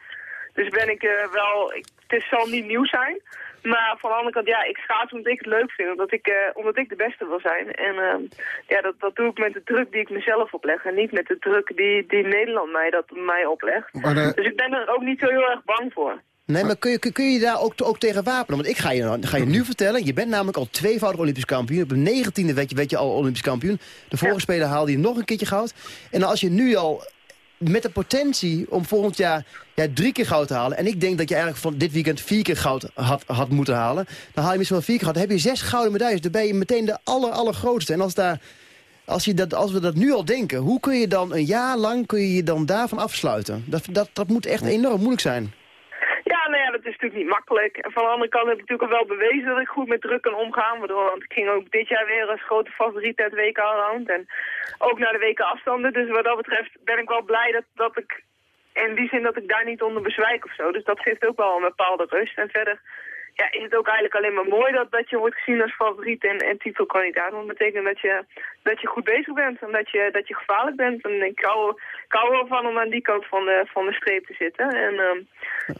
Dus ben ik uh, wel, ik, het zal niet nieuw zijn. Maar van de andere kant, ja, ik schaats omdat ik het leuk vind. Omdat ik, uh, omdat ik de beste wil zijn. En uh, ja, dat, dat doe ik met de druk die ik mezelf opleg. En niet met de druk die, die Nederland mij, dat, mij oplegt. De... Dus ik ben er ook niet zo heel erg bang voor. Nee, maar kun je, kun je daar ook, ook tegen wapenen? Want ik ga je, ga je nu vertellen, je bent namelijk al tweevoudig Olympisch kampioen. Op de negentiende werd je, werd je al Olympisch kampioen. De vorige ja. speler haalde je nog een keertje goud. En als je nu al met de potentie om volgend jaar ja, drie keer goud te halen... en ik denk dat je eigenlijk van dit weekend vier keer goud had, had moeten halen... dan haal je misschien wel vier keer goud. Dan heb je zes gouden medailles. Dan ben je meteen de aller, allergrootste. En als, daar, als, je dat, als we dat nu al denken... hoe kun je dan een jaar lang kun je je dan daarvan afsluiten? Dat, dat, dat moet echt enorm moeilijk zijn. Ja, nou ja, dat is natuurlijk niet makkelijk. En van de andere kant heb ik natuurlijk al wel bewezen dat ik goed met druk kan omgaan. Want ik ging ook dit jaar weer als grote favoriet WK Allround. En ook naar de WK afstanden. Dus wat dat betreft ben ik wel blij dat, dat ik in die zin dat ik daar niet onder bezwijk of zo. Dus dat geeft ook wel een bepaalde rust. En verder, ja, is het ook eigenlijk alleen maar mooi dat, dat je wordt gezien als favoriet en, en titelkandidaat. Want dat betekent dat je, dat je goed bezig bent en dat je, dat je gevaarlijk bent. En ik hou, ik wel van om aan die kant van de, van de streep te zitten. En ehm,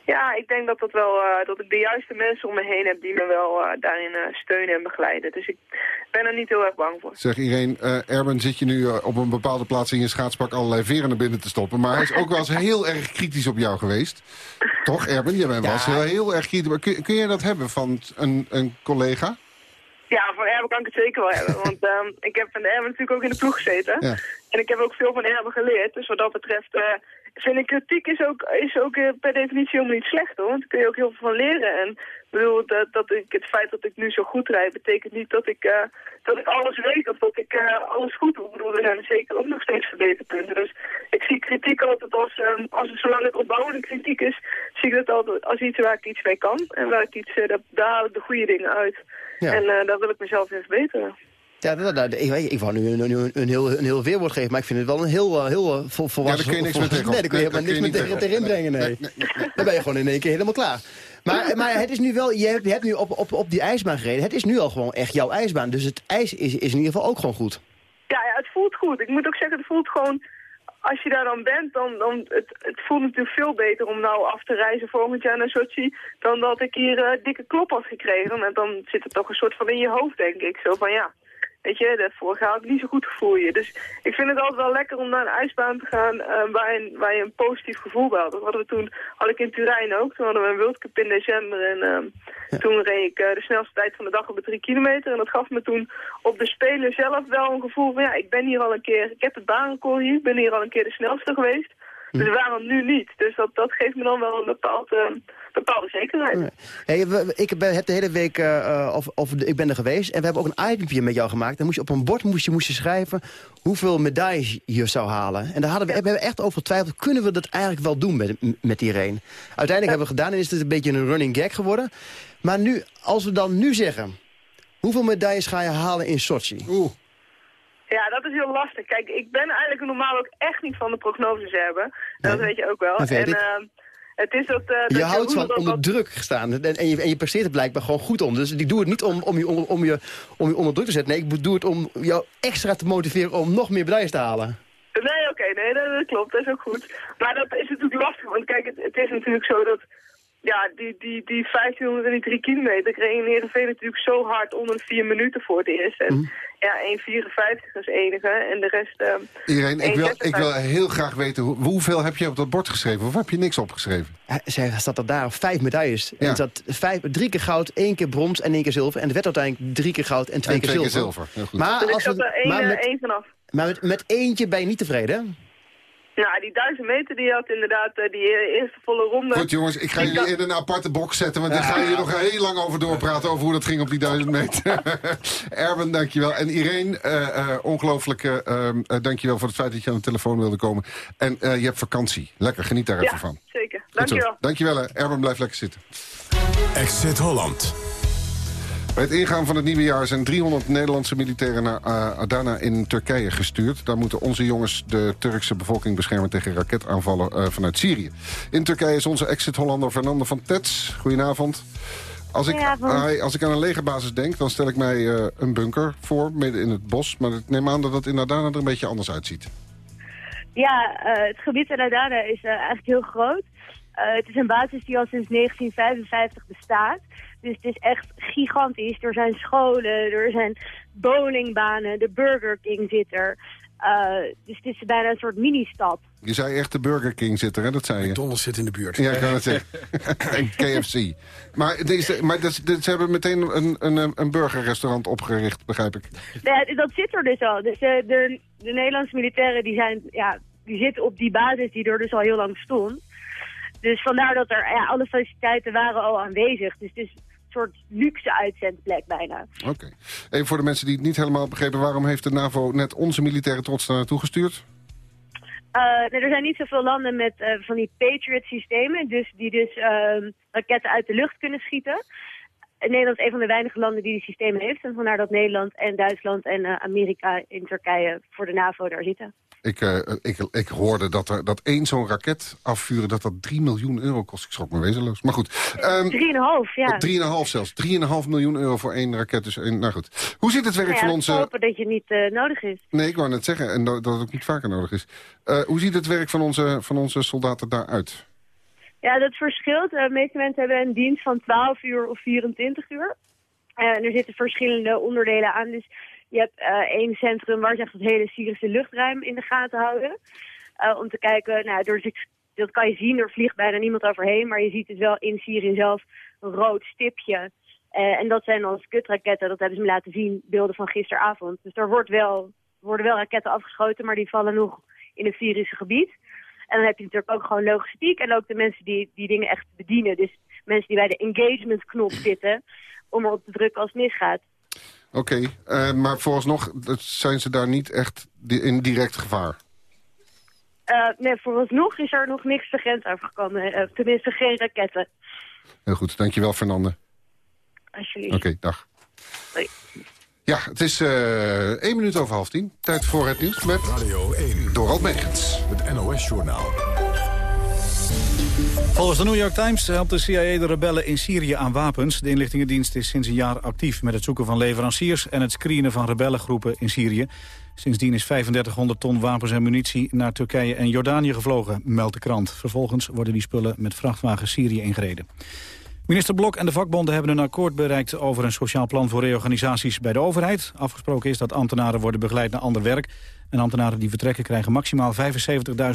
ja, ik denk dat, dat, wel, eh, dat ik de juiste mensen om me heen heb die me wel eh, daarin eh, steunen en begeleiden. Dus ik ben er niet heel erg bang voor. Zeg Irene, Erben zit je nu op een bepaalde plaats in je schaatspak allerlei veren naar binnen te stoppen. Maar hij is ook wel eens heel erg kritisch op jou geweest. Toch Erben? Jij bent wel eens heel, heel erg kritisch. Maar kun, kun je dat hebben van een, een collega? Ja, van Erben kan ik het zeker wel hebben. Want ehm, ik heb van Erben natuurlijk ook in de ploeg gezeten. Ja. En ik heb ook veel van Erben geleerd. Dus wat dat betreft eh, vind ik kritiek is ook, is ook eh, per definitie helemaal niet slecht hoor. Want daar kun je ook heel veel van leren. En ik bedoel, dat, dat ik, het feit dat ik nu zo goed rijd, betekent niet dat ik, eh, dat ik alles weet of dat ik eh, alles goed doe. Ik bedoel, er zijn zeker ook nog steeds verbeterpunten. Dus ik zie kritiek altijd als, ehm, als het zolang het opbouwende kritiek is, zie ik dat altijd als iets waar ik iets mee kan. En waar ik iets, eh, dat, daar haal ik de goede dingen uit. Ja. En daar wil ik mezelf in verbeteren. Ja, dat, dat, ik, ik wou nu een, een, een, heel, een heel weerwoord geven, maar ik vind het wel een heel, eh, heel eh, vol, volwassen... kun je niks meer tegen Nee, daar kun je helemaal niks daar meer kun je tegen, niet tegenin tegen brengen, nee. Dan ben je gewoon in één keer helemaal klaar. Maar, maar het is nu wel, je hebt, je hebt nu op, op, op die ijsbaan gereden. Het is nu al gewoon echt jouw ijsbaan. Dus het ijs is, is in ieder geval ook gewoon goed. Ja, ja, het voelt goed. Ik moet ook zeggen, het voelt gewoon... Als je daar dan bent, dan, dan het, het voelt natuurlijk veel beter om nou af te reizen volgend jaar naar Sochi... dan dat ik hier eh, dikke klop had gekregen. En dan zit het toch een soort van in je hoofd, denk ik. Zo van, ja, weet je, had ik niet zo goed gevoel hier. Dus ik vind het altijd wel lekker om naar een ijsbaan te gaan eh, waar, je, waar je een positief gevoel bij had. Dat hadden we toen, had ik in Turijn ook. Toen hadden we een World Cup in december en ehm, toen reed ik eh, de snelste tijd van de dag op de drie kilometer. En dat gaf me toen op de Spelen zelf wel een gevoel van ja, ik ben hier al een keer, ik heb het baanrecord hier, ik ben hier al een keer de snelste geweest. Dus waarom nu niet? Dus dat, dat geeft me dan wel een bepaald, eh, bepaalde zekerheid. Hey, we- ik ben, heb de hele week, eh, eh, of, of ik ben er geweest. En we hebben ook een itempje met jou gemaakt. Dan moest je op een bord moest je, moest je schrijven hoeveel medailles je zou halen. En daar hadden we, we hebben echt over getwijfeld. Kunnen we dat eigenlijk wel doen met, met Irene? Uiteindelijk hebben we gedaan en is het een beetje een running gag geworden. Maar nu, als we dan nu zeggen... Hoeveel medailles ga je halen in Sochi? Oeh. Ja, dat is heel lastig. Kijk, ik ben eigenlijk normaal ook echt niet van de prognoses hebben. En dat weet je ook wel. en ehm, het is dat... eh, dat Je houdt van onder druk gestaan. En, en, je, en je presteert er blijkbaar gewoon goed om. Dus ik doe het niet om, om, je, om, om je, om je onder druk te zetten. Nee, ik doe het om jou extra te motiveren om nog meer medailles te halen. Nee, oké, nee, dat, dat klopt, dat is ook goed. Maar dat is natuurlijk lastig, want kijk, het, het is natuurlijk zo dat... Ja, die, die, die 1500 en die 3 kilometer kregen Heerenveen natuurlijk zo hard onder de 4 minuten voor het eerst. En Mhm. ja, 1,54 is enige en de rest... ehm, Irene, ik wil, ik wil 1,56. heel graag weten, hoe, hoeveel heb je op dat bord geschreven? Of heb je niks opgeschreven? Zei, staat er daar vijf medailles. En Ja. er zat vijf, drie keer goud, één keer brons en één keer zilver. En er werd uiteindelijk drie keer goud en twee, En keer, twee keer zilver. zilver, heel goed. Maar, Dus ik als zat we, er één, maar, met, één vanaf. maar met, met eentje ben je niet tevreden, hè? Nou, die 1000 meter die had inderdaad eh, die eh, eerste volle ronde. Goed jongens, ik ga Ik jullie in een aparte box zetten... want ik ga hier nog heel lang over doorpraten... over hoe dat ging op die duizend meter. (laughs) Erwin, dankjewel. En Irene, eh eh ongelooflijk eh, ehm, eh, dankjewel voor het feit dat je aan de telefoon wilde komen. En eh, je hebt vakantie. Lekker, geniet daar even Ja, van. zeker. Dankjewel. Dankjewel, hè. Erwin, blijf lekker zitten. Exit Holland. Bij het ingaan van het nieuwe jaar zijn 300 Nederlandse militairen naar eh, Adana in Turkije gestuurd. Daar moeten onze jongens de Turkse bevolking beschermen tegen raketaanvallen eh, vanuit Syrië. In Turkije is onze exit-Hollander Fernando van Tets. Goedenavond. Als ik, als ik aan een legerbasis denk, dan stel ik mij eh, een bunker voor, midden in het bos. Maar ik neem aan dat het in Adana er een beetje anders uitziet. Ja, het gebied in Adana is eigenlijk heel groot. Het is een basis die al sinds 1955 bestaat. Dus het is echt gigantisch. Er zijn scholen, er zijn bowlingbanen, de Burger King zit er. Eh, dus het is bijna een soort mini-stad. Je zei echt de Burger King zit er, hè? dat zei je. McDonald's zit in de buurt. Ja, ik kan het zeggen. (laughs) en KFC. Maar, deze, maar dat, dat- ze hebben meteen een, een, een burgerrestaurant opgericht, begrijp ik. Ja, dat zit er dus al. Dus eh, de, de Nederlandse militairen die zijn, ja, die zitten op die basis die er dus al heel lang stond. Dus vandaar dat er ja, alle faciliteiten waren al aanwezig. Dus het is soort luxe uitzendplek bijna. Oké. Even voor de mensen die het niet helemaal begrepen... waarom heeft de NAVO net onze militaire trots daar naartoe gestuurd? Eh, nee, er zijn niet zoveel landen met eh, van die Patriot-systemen, dus die dus ehm, raketten uit de lucht kunnen schieten. En Nederland is een van de weinige landen die die systemen heeft. En vandaar dat Nederland en Duitsland en eh, Amerika in Turkije voor de NAVO daar zitten. Ik, eh, ik, ik hoorde dat, er, dat één zo'n raket afvuren... dat dat 3 miljoen euro kost. Ik schrok me wezenloos. Maar goed. Um, 3,5, ja. 3,5 zelfs. 3,5 miljoen euro voor één raket. Dus één, nou goed. Hoe zit het werk Nou ja, van onze... hopen dat je niet uh, nodig is. Nee, ik wou net zeggen. En dat, dat het ook niet vaker nodig is. Uh, hoe ziet het werk van onze, van onze soldaten daaruit? Ja, dat verschilt. De meeste mensen hebben een dienst van 12 uur of 24 uur. en er zitten verschillende onderdelen aan. Dus je hebt uh, één centrum waar ze echt het hele Syrische luchtruim in de gaten houden. Uh, om te kijken, nou, door, dat kan je zien, er vliegt bijna niemand overheen. Maar je ziet dus wel in Syrië zelf een rood stipje. Uh, en dat zijn dan skutraketten, dat hebben ze me laten zien, beelden van gisteravond. Dus er wordt wel, worden wel raketten afgeschoten, maar die vallen nog in het Syrische gebied. En dan heb je natuurlijk ook gewoon logistiek en ook de mensen die die dingen echt bedienen. Dus mensen die bij de engagement knop zitten om erop te drukken als het misgaat. Oké, okay, uh, maar vooralsnog zijn ze daar niet echt in direct gevaar? Uh, nee, vooralsnog is er nog niks de grens overgekomen. Uh, tenminste, geen raketten. Heel goed, dankjewel Fernande. Alsjeblieft. Oké, okay, dag. Hoi. Ja, het is uh, één minuut over half tien. Tijd voor het nieuws met Radio 1. Dorald Megens. Het NOS-journaal. Volgens de New York Times helpt de CIA de rebellen in Syrië aan wapens. De inlichtingendienst is sinds een jaar actief met het zoeken van leveranciers... en het screenen van rebellengroepen in Syrië. Sindsdien is 3500 ton wapens en munitie naar Turkije en Jordanië gevlogen, meldt de krant. Vervolgens worden die spullen met vrachtwagens Syrië ingereden. Minister Blok en de vakbonden hebben een akkoord bereikt over een sociaal plan voor reorganisaties bij de overheid. Afgesproken is dat ambtenaren worden begeleid naar ander werk. En ambtenaren die vertrekken krijgen maximaal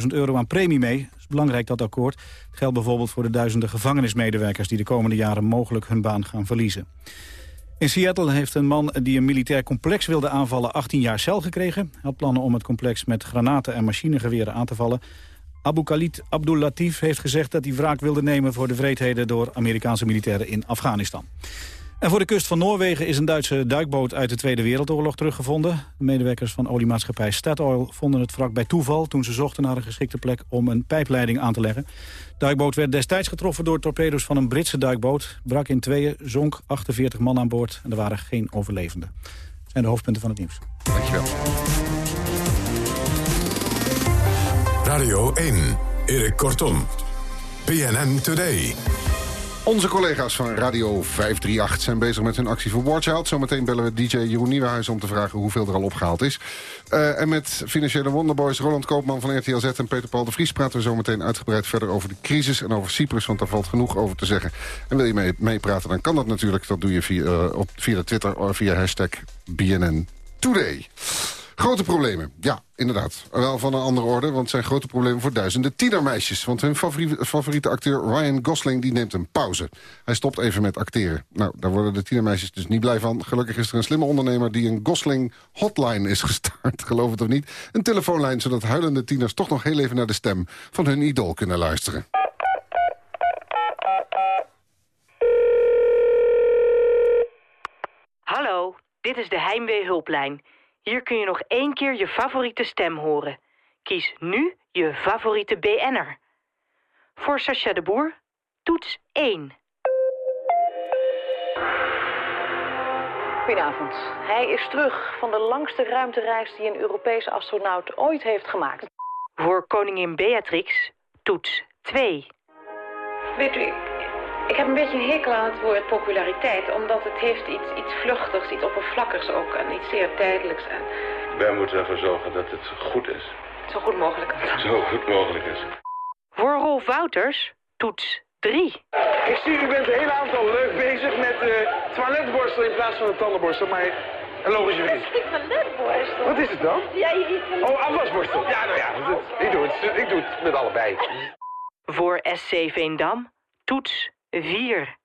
75.000 euro aan premie mee. Dat is belangrijk dat akkoord. Het geldt bijvoorbeeld voor de duizenden gevangenismedewerkers die de komende jaren mogelijk hun baan gaan verliezen. In Seattle heeft een man die een militair complex wilde aanvallen 18 jaar cel gekregen. Hij had plannen om het complex met granaten en machinegeweren aan te vallen. Abu Khalid Abdul Latif heeft gezegd dat hij wraak wilde nemen... voor de vreedheden door Amerikaanse militairen in Afghanistan. En voor de kust van Noorwegen is een Duitse duikboot uit de Tweede Wereldoorlog teruggevonden. De medewerkers van oliemaatschappij Statoil vonden het wrak bij toeval... toen ze zochten naar een geschikte plek om een pijpleiding aan te leggen. De duikboot werd destijds getroffen door torpedo's van een Britse duikboot. Brak in tweeën, zonk 48 man aan boord en er waren geen overlevenden. Dat zijn de hoofdpunten van het nieuws. Dankjewel. Radio 1, Erik Kortom. PNN Today. Onze collega's van Radio 538 zijn bezig met hun actie voor Watch Out. Zometeen bellen we DJ Jeroen Nieuwenhuis om te vragen hoeveel er al opgehaald is. Uh, en met financiële wonderboys Roland Koopman van RTL Z en Peter Paul de Vries... praten we zometeen uitgebreid verder over de crisis en over Cyprus... want daar valt genoeg over te zeggen. En wil je mee, meepraten, dan kan dat natuurlijk. Dat doe je via, uh, op, via Twitter of via hashtag BNN Today. Grote problemen, ja, inderdaad. Wel van een andere orde, want het zijn grote problemen voor duizenden tienermeisjes. Want hun favoriete, acteur Ryan Gosling die neemt een pauze. Hij stopt even met acteren. Nou, daar worden de tienermeisjes dus niet blij van. Gelukkig is er een slimme ondernemer die een Gosling hotline is (laughs) gestart. Geloof het of niet. Een telefoonlijn, zodat huilende tieners toch nog heel even naar de stem van hun idool kunnen luisteren. Hallo, dit is de Heimwee Hulplijn. Hier kun je nog één keer je favoriete stem horen. Kies nu je favoriete BN'er. Voor Sascha de Boer, toets 1. Goedenavond. Hij is terug van de langste ruimtereis die een Europese astronaut ooit heeft gemaakt. Voor koningin Beatrix, toets 2. Weet u, ik, heb een beetje een hekel aan het woord populariteit... omdat het heeft iets, iets vluchtigs, iets oppervlakkigs ook... en iets zeer tijdelijks. En... Wij moeten ervoor zorgen dat het goed is. Zo goed mogelijk. Zo goed mogelijk is. Voor Rolf Wouters, toets 3. Ik zie, u bent een hele aantal leuk bezig met uh, toiletborstel in plaats van een tandenborstel, maar een logische geen toiletborstel. Wat is het dan? Ja, je Oh, afwasborstel. Ja, nou ja, ik doe het, ik doe het met allebei. Voor SC Veendam, toets 4.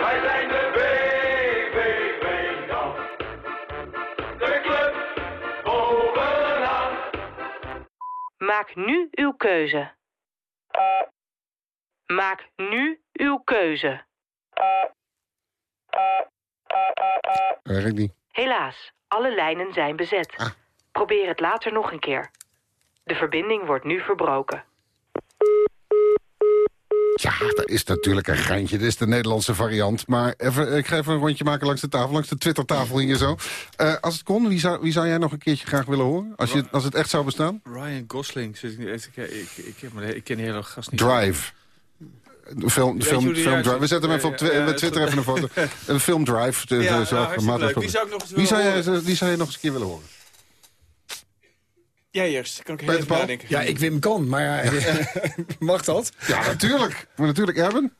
Wij zijn de BV Veendam. De club bovenaan. Maak nu uw keuze. Maak nu uw keuze. Werkt niet. Helaas, alle lijnen zijn bezet. Ah. Probeer het later nog een keer. De verbinding wordt nu verbroken. Ja, dat is natuurlijk een geintje. Dit is de Nederlandse variant. Maar even, ik ga even een rondje maken langs de tafel, langs de Twitter-tafel hier zo. Eh, als het kon, wie zou, wie zou jij nog een keertje graag willen horen? Als, je, als het echt zou bestaan? Ryan Gosling. Zit ik, ik, ik, ik, ken die hele gast niet. Drive. De film, film, die film Drive. We zetten hem even op twi- Twitter even een foto. (laughs) Een film Drive. De, Ja, de- zo nou, leuk. zou ik nog eens wie zou, je, wie zou je nog eens een keer willen horen? Jij eerst. Kan ik Peter even nadenken. Ja, ik Wim kan, maar (laughs) ja, mag dat? Ja, natuurlijk. Maar natuurlijk, Erben.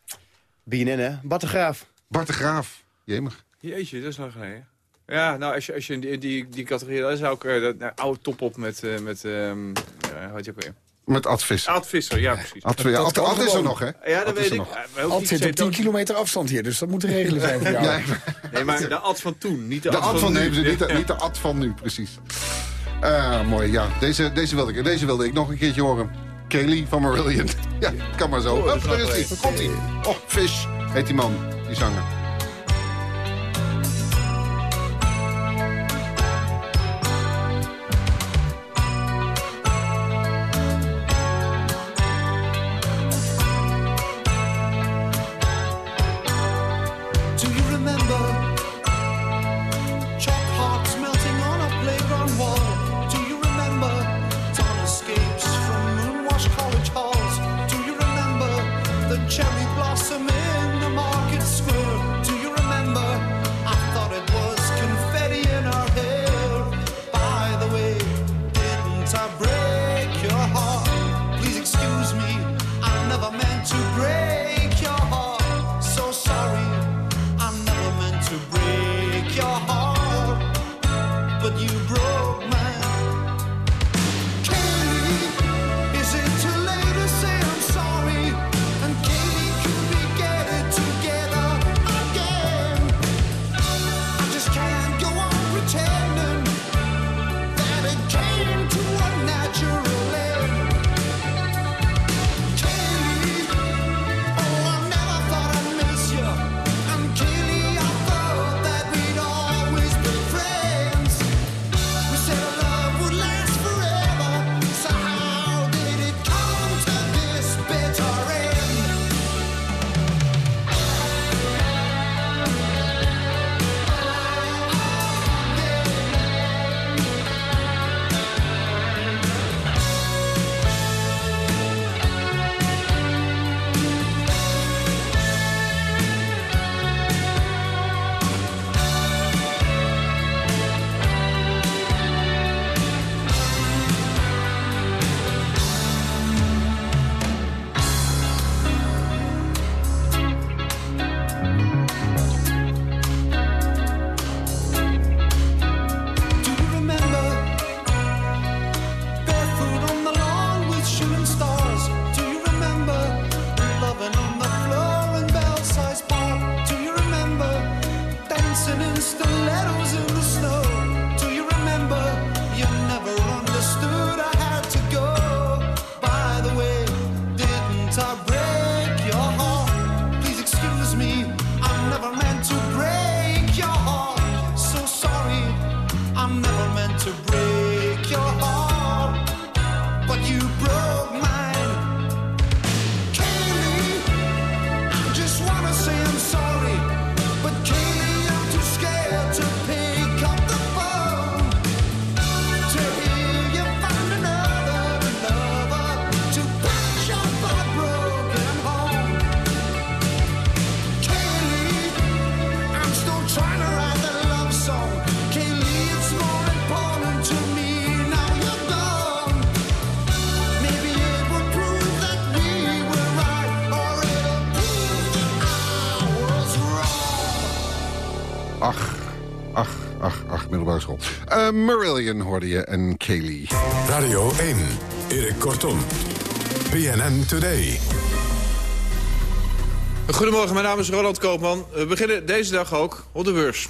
BNN, hè? Bart de Graaf. Bart de Graaf. Jemig. Jeetje, dat is lang geleden. Ja, nou, als je, als je in die, die, die categorie... Dan zou ik eh, dat nou, oude top op met... eh met ehm ja, had je ook weer? Met Ad Visser. Ad Visser, ja, precies. Ad, ja, Ad, is er nog, hè? Ja, dat weet ik. Eh, Ad zit op zet 10 ook- kilometer afstand hier, dus dat moet de regelen zijn voor (laughs) jou. Ja, Nee, maar de Ad van toen, niet de, de Ad, Ad van nu. nemen ze, niet de, niet de Ad van nu, precies. Ah, mooi, ja. Deze, deze, wilde ik, deze wilde ik nog een keertje horen. Kelly van Marillion. (laughs) Ja, kan maar zo. Oh, Hup, daar is hij. Komt hij. Oh, Fish heet die man, die zanger. Eh, Marillion hoorde je en Kelly. Radio 1, Erik Kortom. BNN Today. Goedemorgen, mijn naam is Roland Koopman. We beginnen deze dag ook op de beurs.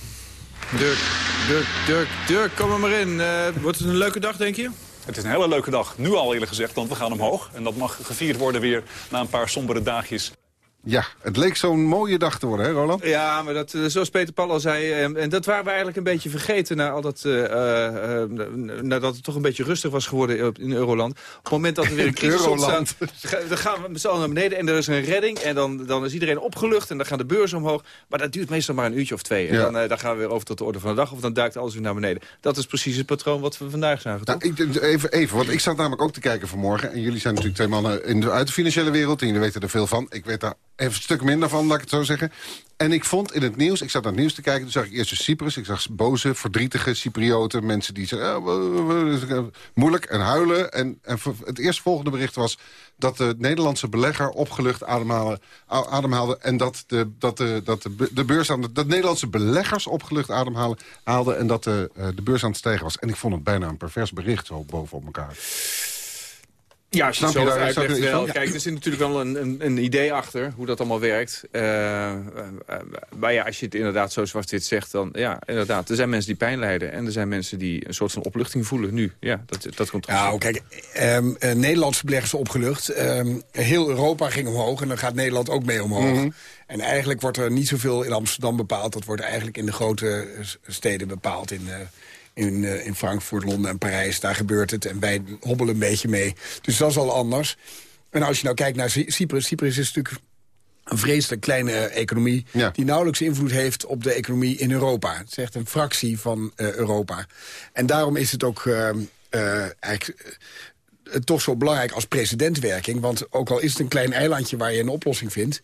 Dirk, Dirk, Dirk, Dirk, kom er maar in. Eh, wordt het een leuke dag, denk je? Het is een hele leuke dag, nu al eerlijk gezegd, want we gaan omhoog. En dat mag gevierd worden weer na een paar sombere dagjes. Ja, het leek zo'n mooie dag te worden, hè Roland? Ja, maar dat, eh, zoals Peter Paul al zei, eh, en dat waren we eigenlijk een beetje vergeten... Na al dat, eh, eh, nadat het toch een beetje rustig was geworden in Euroland. Op het moment dat er weer een (laughs) crisis ontstaat, dan gaan we met z'n allen naar beneden... en er is een redding en dan, dan is iedereen opgelucht en dan gaan de beurzen omhoog. Maar dat duurt meestal maar een uurtje of twee. En Ja. dan, dan gaan we weer over tot de orde van de dag of dan duikt alles weer naar beneden. Dat is precies het patroon wat we vandaag zagen? Nou, ik, even, even, want ik zat namelijk ook te kijken vanmorgen. En jullie zijn natuurlijk twee mannen in de, uit de financiële wereld. En jullie weten er veel van. Ik weet daar even een stuk minder van, laat ik het zo zeggen. En ik vond in het nieuws, ik zat naar het nieuws te kijken... toen zag ik eerst dus Cyprus. Ik zag boze, verdrietige Cyprioten. Mensen die "Ah, we- we- we- moeilijk en huilen. En, en het eerstvolgende bericht was dat de Nederlandse belegger opgelucht ademhalen, ademhaalde... en dat de, dat de, dat de, de beurs aan de, dat Nederlandse beleggers opgelucht ademhalen haalden... en dat de, eh, de beurs aan het stijgen was. En ik vond het bijna een pervers bericht zo bovenop elkaar. Ja, als je Snap het je zo uitlegt wel. Kijk, er zit natuurlijk wel een, een, een idee achter hoe dat allemaal werkt. Eh, eh, maar ja, als je het inderdaad zo zwart dit zegt, dan ja, inderdaad. Er zijn mensen die pijn lijden en er zijn mensen die een soort van opluchting voelen nu. Ja, dat, dat komt. Nou, kijk, ehm, eh, Nederlandse beleggers opgelucht. Ehm, heel Europa ging omhoog en dan gaat Nederland ook mee omhoog. Mhm. En eigenlijk wordt er niet zoveel in Amsterdam bepaald. Dat wordt eigenlijk in de grote eh, steden bepaald. In, eh, in, eh, in Frankfurt, Londen en Parijs. Daar gebeurt het en wij hobbelen een beetje mee. Dus dat is al anders. En als je nou kijkt naar Cy- Cyprus. Cyprus is natuurlijk een vreselijk kleine eh, economie... die nauwelijks invloed heeft op de economie in Europa. Het is echt een fractie van eh, Europa. En daarom is het ook eh, eh, eigenlijk... eh, toch zo belangrijk als precedentwerking. Want ook al is het een klein eilandje waar je een oplossing vindt...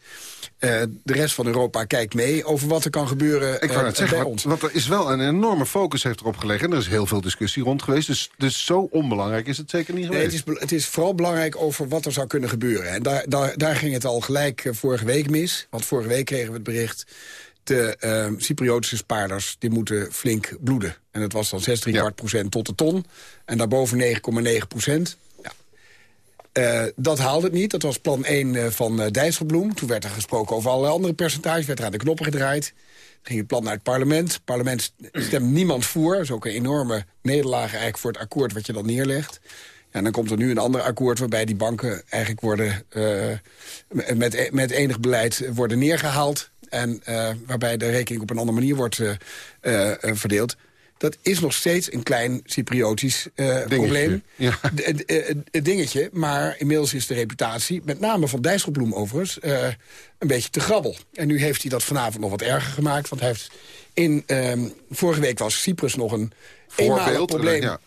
eh, de rest van Europa kijkt mee over wat er kan gebeuren Ik eh, wou net zeggen, bij want, ons. want er is wel een enorme focus heeft erop gelegen. En er is heel veel discussie rond geweest. Dus, dus zo onbelangrijk is het zeker niet Nee, geweest. het, is, het is vooral belangrijk over wat er zou kunnen gebeuren. En daar, daar, daar ging het al gelijk eh, vorige week mis. Want vorige week kregen we het bericht... de eh, Cypriotische spaarders die moeten flink bloeden. En dat was dan 6 kwart procent tot de ton. En daarboven 9,9 procent. Eh, dat haalde het niet. Dat was plan 1 eh, van eh, Dijsselbloem. Toen werd er gesproken over allerlei andere percentages. Werd er aan de knoppen gedraaid. Toen ging het plan naar het parlement. Het parlement st- stemde niemand voor. Dat is ook een enorme nederlaag eigenlijk voor het akkoord wat je dan neerlegt. En dan komt er nu een ander akkoord waarbij die banken eigenlijk worden... met, met enig beleid worden neergehaald. En waarbij de rekening op een andere manier wordt verdeeld. Dat is nog steeds een klein Cypriotisch eh, probleem. Ja. Het dingetje, maar inmiddels is de reputatie... met name van Dijsselbloem overigens, eh, een beetje te grabbel. En nu heeft hij dat vanavond nog wat erger gemaakt. Want hij heeft in, ehm, vorige week was Cyprus nog een eenmalig probleem. ja.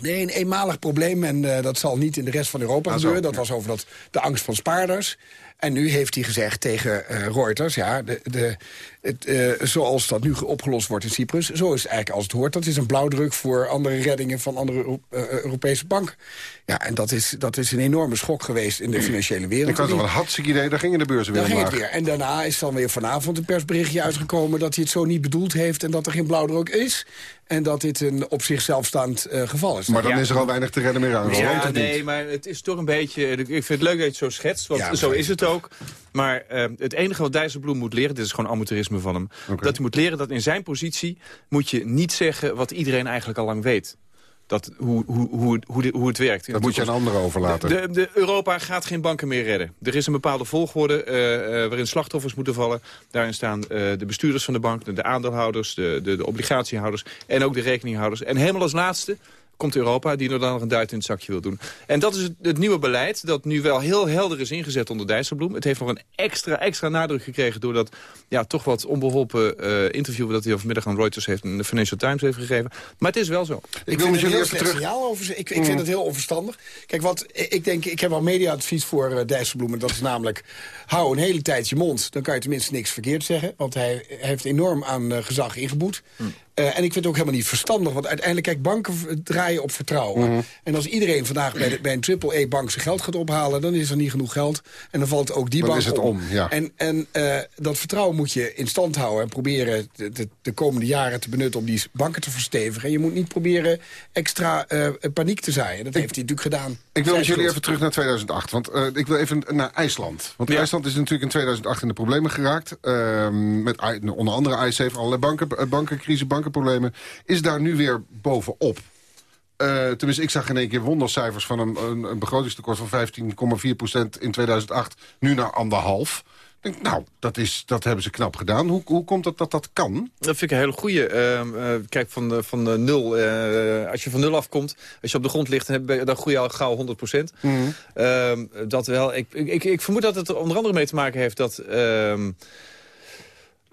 Nee, een eenmalig probleem en eh, dat zal niet in de rest van Europa Ah, zo, gebeuren. Dat ja. was over dat, de angst van spaarders. En nu heeft hij gezegd tegen eh, Reuters... ja, de, de, het, eh, zoals dat nu opgelost wordt in Cyprus... zo is het eigenlijk als het hoort. Dat is een blauwdruk voor andere reddingen van andere Euro- eh, Europese banken. Ja, en dat is, dat is een enorme schok geweest in de financiële wereld. Ik had toch een hartstikke idee, daar gingen de beurzen weer Dan ging het weer. En daarna is dan weer vanavond een persberichtje uitgekomen... dat hij het zo niet bedoeld heeft en dat er geen blauwdruk is. En dat dit een op zichzelf staand eh, geval is. Maar dan Ja. is er al weinig te redden meer aan. Ja, nee, maar het is toch een beetje... Ik vind het leuk dat je het zo schetst, want Ja, zo is het ook. Maar eh, het enige wat Dijsselbloem moet leren... dit is gewoon amateurisme van hem... dat hij moet leren dat in zijn positie... moet je niet zeggen wat iedereen eigenlijk al lang weet. Dat, hoe, hoe, hoe, het- hoe, hoe het werkt. Dat moet je aan anderen overlaten. De, de Europa gaat geen banken meer redden. Er is een bepaalde volgorde eh, eh, waarin slachtoffers moeten vallen. Daarin staan eh, de bestuurders van de bank, de, de aandeelhouders, de, de, de obligatiehouders en ook de rekeninghouders. En helemaal als laatste komt Europa die er dan nog een duit in het zakje wil doen. En dat is het, het nieuwe beleid dat nu wel heel helder is ingezet onder Dijsselbloem. Het heeft nog een extra, extra nadruk gekregen door dat ja, toch wat onbeholpen eh, interview... dat hij vanmiddag aan Reuters heeft en de Financial Times heeft gegeven. Maar het is wel zo. Ik, wil vind met het jullie heel even slecht terug- signaal over ze. Ik, ik Mm. vind het heel onverstandig. Kijk, wat ik denk, ik heb al mediaadvies voor uh, Dijsselbloem. en Dat is namelijk, hou een hele tijd je mond. Dan kan je tenminste niks verkeerd zeggen. Want hij, heeft enorm aan eh, gezag ingeboet. Eh, en ik vind het ook helemaal niet verstandig. Want uiteindelijk, kijk, banken draaien op vertrouwen. Mhm. En als iedereen vandaag bij, de, bij een triple-E-bank zijn geld gaat ophalen... dan is er niet genoeg geld. En dan valt ook die Dan bank is het om, ja. En, en eh, dat vertrouwen moet je in stand houden... en proberen de, de, de komende jaren te benutten om die banken te verstevigen. En je moet niet proberen extra eh, paniek te zaaien. Dat heeft hij natuurlijk gedaan. Ik wil met jullie even terug naar 2008. Want ik wil even naar IJsland. Want Ja. IJsland is natuurlijk in 2008 in de problemen geraakt. ehm, met onder andere ICE, allerlei banken, eh, bankenproblemen. Is daar nu weer bovenop. Eh, tenminste, ik zag in één keer wondercijfers van een, een, een begrotingstekort van 15,4% in 2008. Nu naar anderhalf. Ik denk, nou, dat, is, dat hebben ze knap gedaan. Hoe, hoe komt het dat dat kan? Dat vind ik een hele goeie. Ehm, eh, kijk, van, de, van de nul, eh, als je van nul afkomt, als je op de grond ligt, dan, heb je- dan groei je al gauw 100 procent. Ehm, dat wel. Ik, ik, ik vermoed dat het er onder andere mee te maken heeft dat...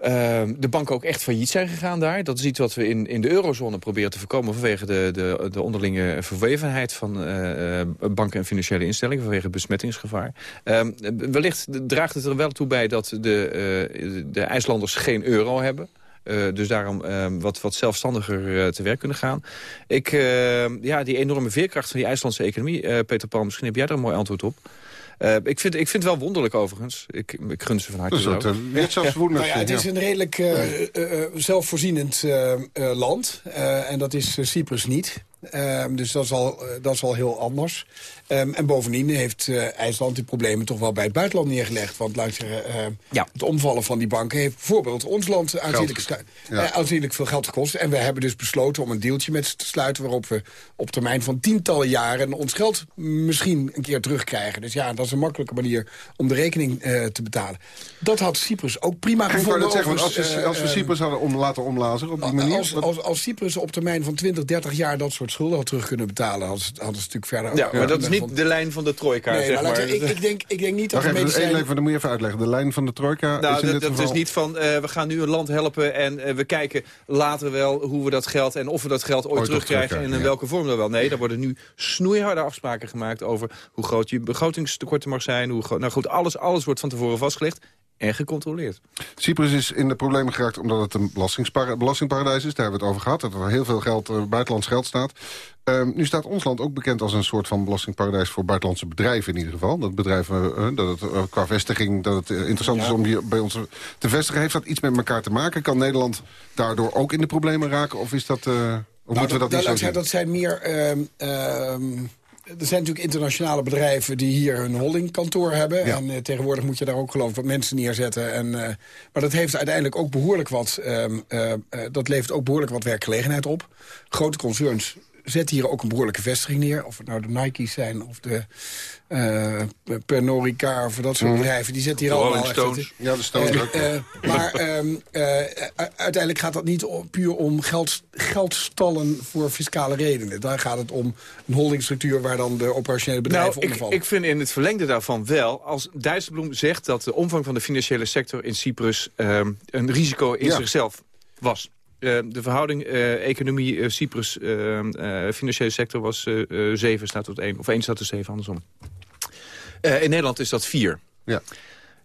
ehm, de banken ook echt failliet zijn gegaan daar. Dat is iets wat we in, in de eurozone proberen te voorkomen... vanwege de, de, de onderlinge verwevenheid van eh, eh, banken en financiële instellingen... vanwege het besmettingsgevaar. Ehm, wellicht draagt het er wel toe bij dat de, eh, de IJslanders geen euro hebben... Dus daarom ehm, wat, wat zelfstandiger te werk kunnen gaan. Ik, ja, die enorme veerkracht van die IJslandse economie... Peter Paul, misschien heb jij daar een mooi antwoord op. Eh, ik, vind, ik vind het wel wonderlijk overigens. Ik, ik gun ze van harte. Een soort, zo. eh, wirtschaftswunder. Nou ja, het is een redelijk eh, zelfvoorzienend land. Eh, en dat is Cyprus niet. Ehm, dus dat is, al, eh, dat is al heel anders. Ehm, en bovendien heeft eh, IJsland die problemen toch wel bij het buitenland neergelegd. Want laat ik zeggen, eh, het omvallen van die banken heeft bijvoorbeeld ons land aanzienlijk, Ja. eh, aanzienlijk veel geld gekost. En we hebben dus besloten om een deeltje met ze te sluiten... waarop we op termijn van tientallen jaren ons geld misschien een keer terugkrijgen. Dus ja, dat is een makkelijke manier om de rekening eh, te betalen. Dat had Cyprus ook prima Ik gevonden. net zeggen, als we, als we Cyprus hadden om, laten omlazen op die manier... als, als, als Cyprus op termijn van 20, 30 jaar dat soort schulden had terug kunnen betalen... hadden ze, hadden ze natuurlijk verder... Ja, maar dat is van- niet de lijn van de trojka, Nee, zeg maar ik, ik, denk, ik denk niet dat Wacht de even, medicijn... één even, dan moet je even uitleggen. De lijn van de trojka Nou, is in dat, dit dat geval... is niet van, eh, we gaan nu een land helpen en eh, we kijken later wel hoe we dat geld en of we dat geld ooit, Ooit terugkrijgen en in ja. welke vorm dan wel. Nee, daar worden nu snoeiharde afspraken gemaakt over hoe groot je begrotingstekorten mag zijn. Hoe groot, nou goed, alles, alles wordt van tevoren vastgelegd en gecontroleerd. Cyprus is in de problemen geraakt omdat het een belastingspara- belastingparadijs is. Daar hebben we het over gehad, dat er heel veel geld, eh, buitenlands geld staat. Ehm, nu staat ons land ook bekend als een soort van belastingparadijs... voor buitenlandse bedrijven in ieder geval. Dat bedrijven, eh, dat het eh, qua vestiging dat het interessant is om hier bij ons te vestigen. Heeft dat iets met elkaar te maken? Kan Nederland daardoor ook in de problemen raken? Of is dat... eh, of Nou, moeten we dat niet zo dat zijn meer... er zijn natuurlijk internationale bedrijven die hier hun holdingkantoor hebben. Ja. En eh, tegenwoordig moet je daar ook geloof ik wat mensen neerzetten. En, eh, maar dat heeft uiteindelijk ook behoorlijk wat... ehm, eh, eh, dat levert ook behoorlijk wat werkgelegenheid op. Grote concerns zetten hier ook een behoorlijke vestiging neer. Of het nou de Nike's zijn of de eh Pernod Ricard of dat soort Mhm. bedrijven. Die zetten hier De allemaal... Rolling Stones. Ja, de Stones Eh, ook. eh, maar ehm, eh, uiteindelijk gaat dat niet puur om geld, geldstallen voor fiscale redenen. Daar gaat het om een holdingstructuur waar dan de operationele bedrijven Nou, onder ik, vallen. ik vind in het verlengde daarvan wel... als Dijsselbloem zegt dat de omvang van de financiële sector in Cyprus... ehm, een risico in Ja. zichzelf was. Eh, de verhouding eh, economie eh, Cyprus financiële sector was eh, eh, 7 staat tot 1. Of 1 staat tot 7, andersom. In Nederland is dat 4. Ja.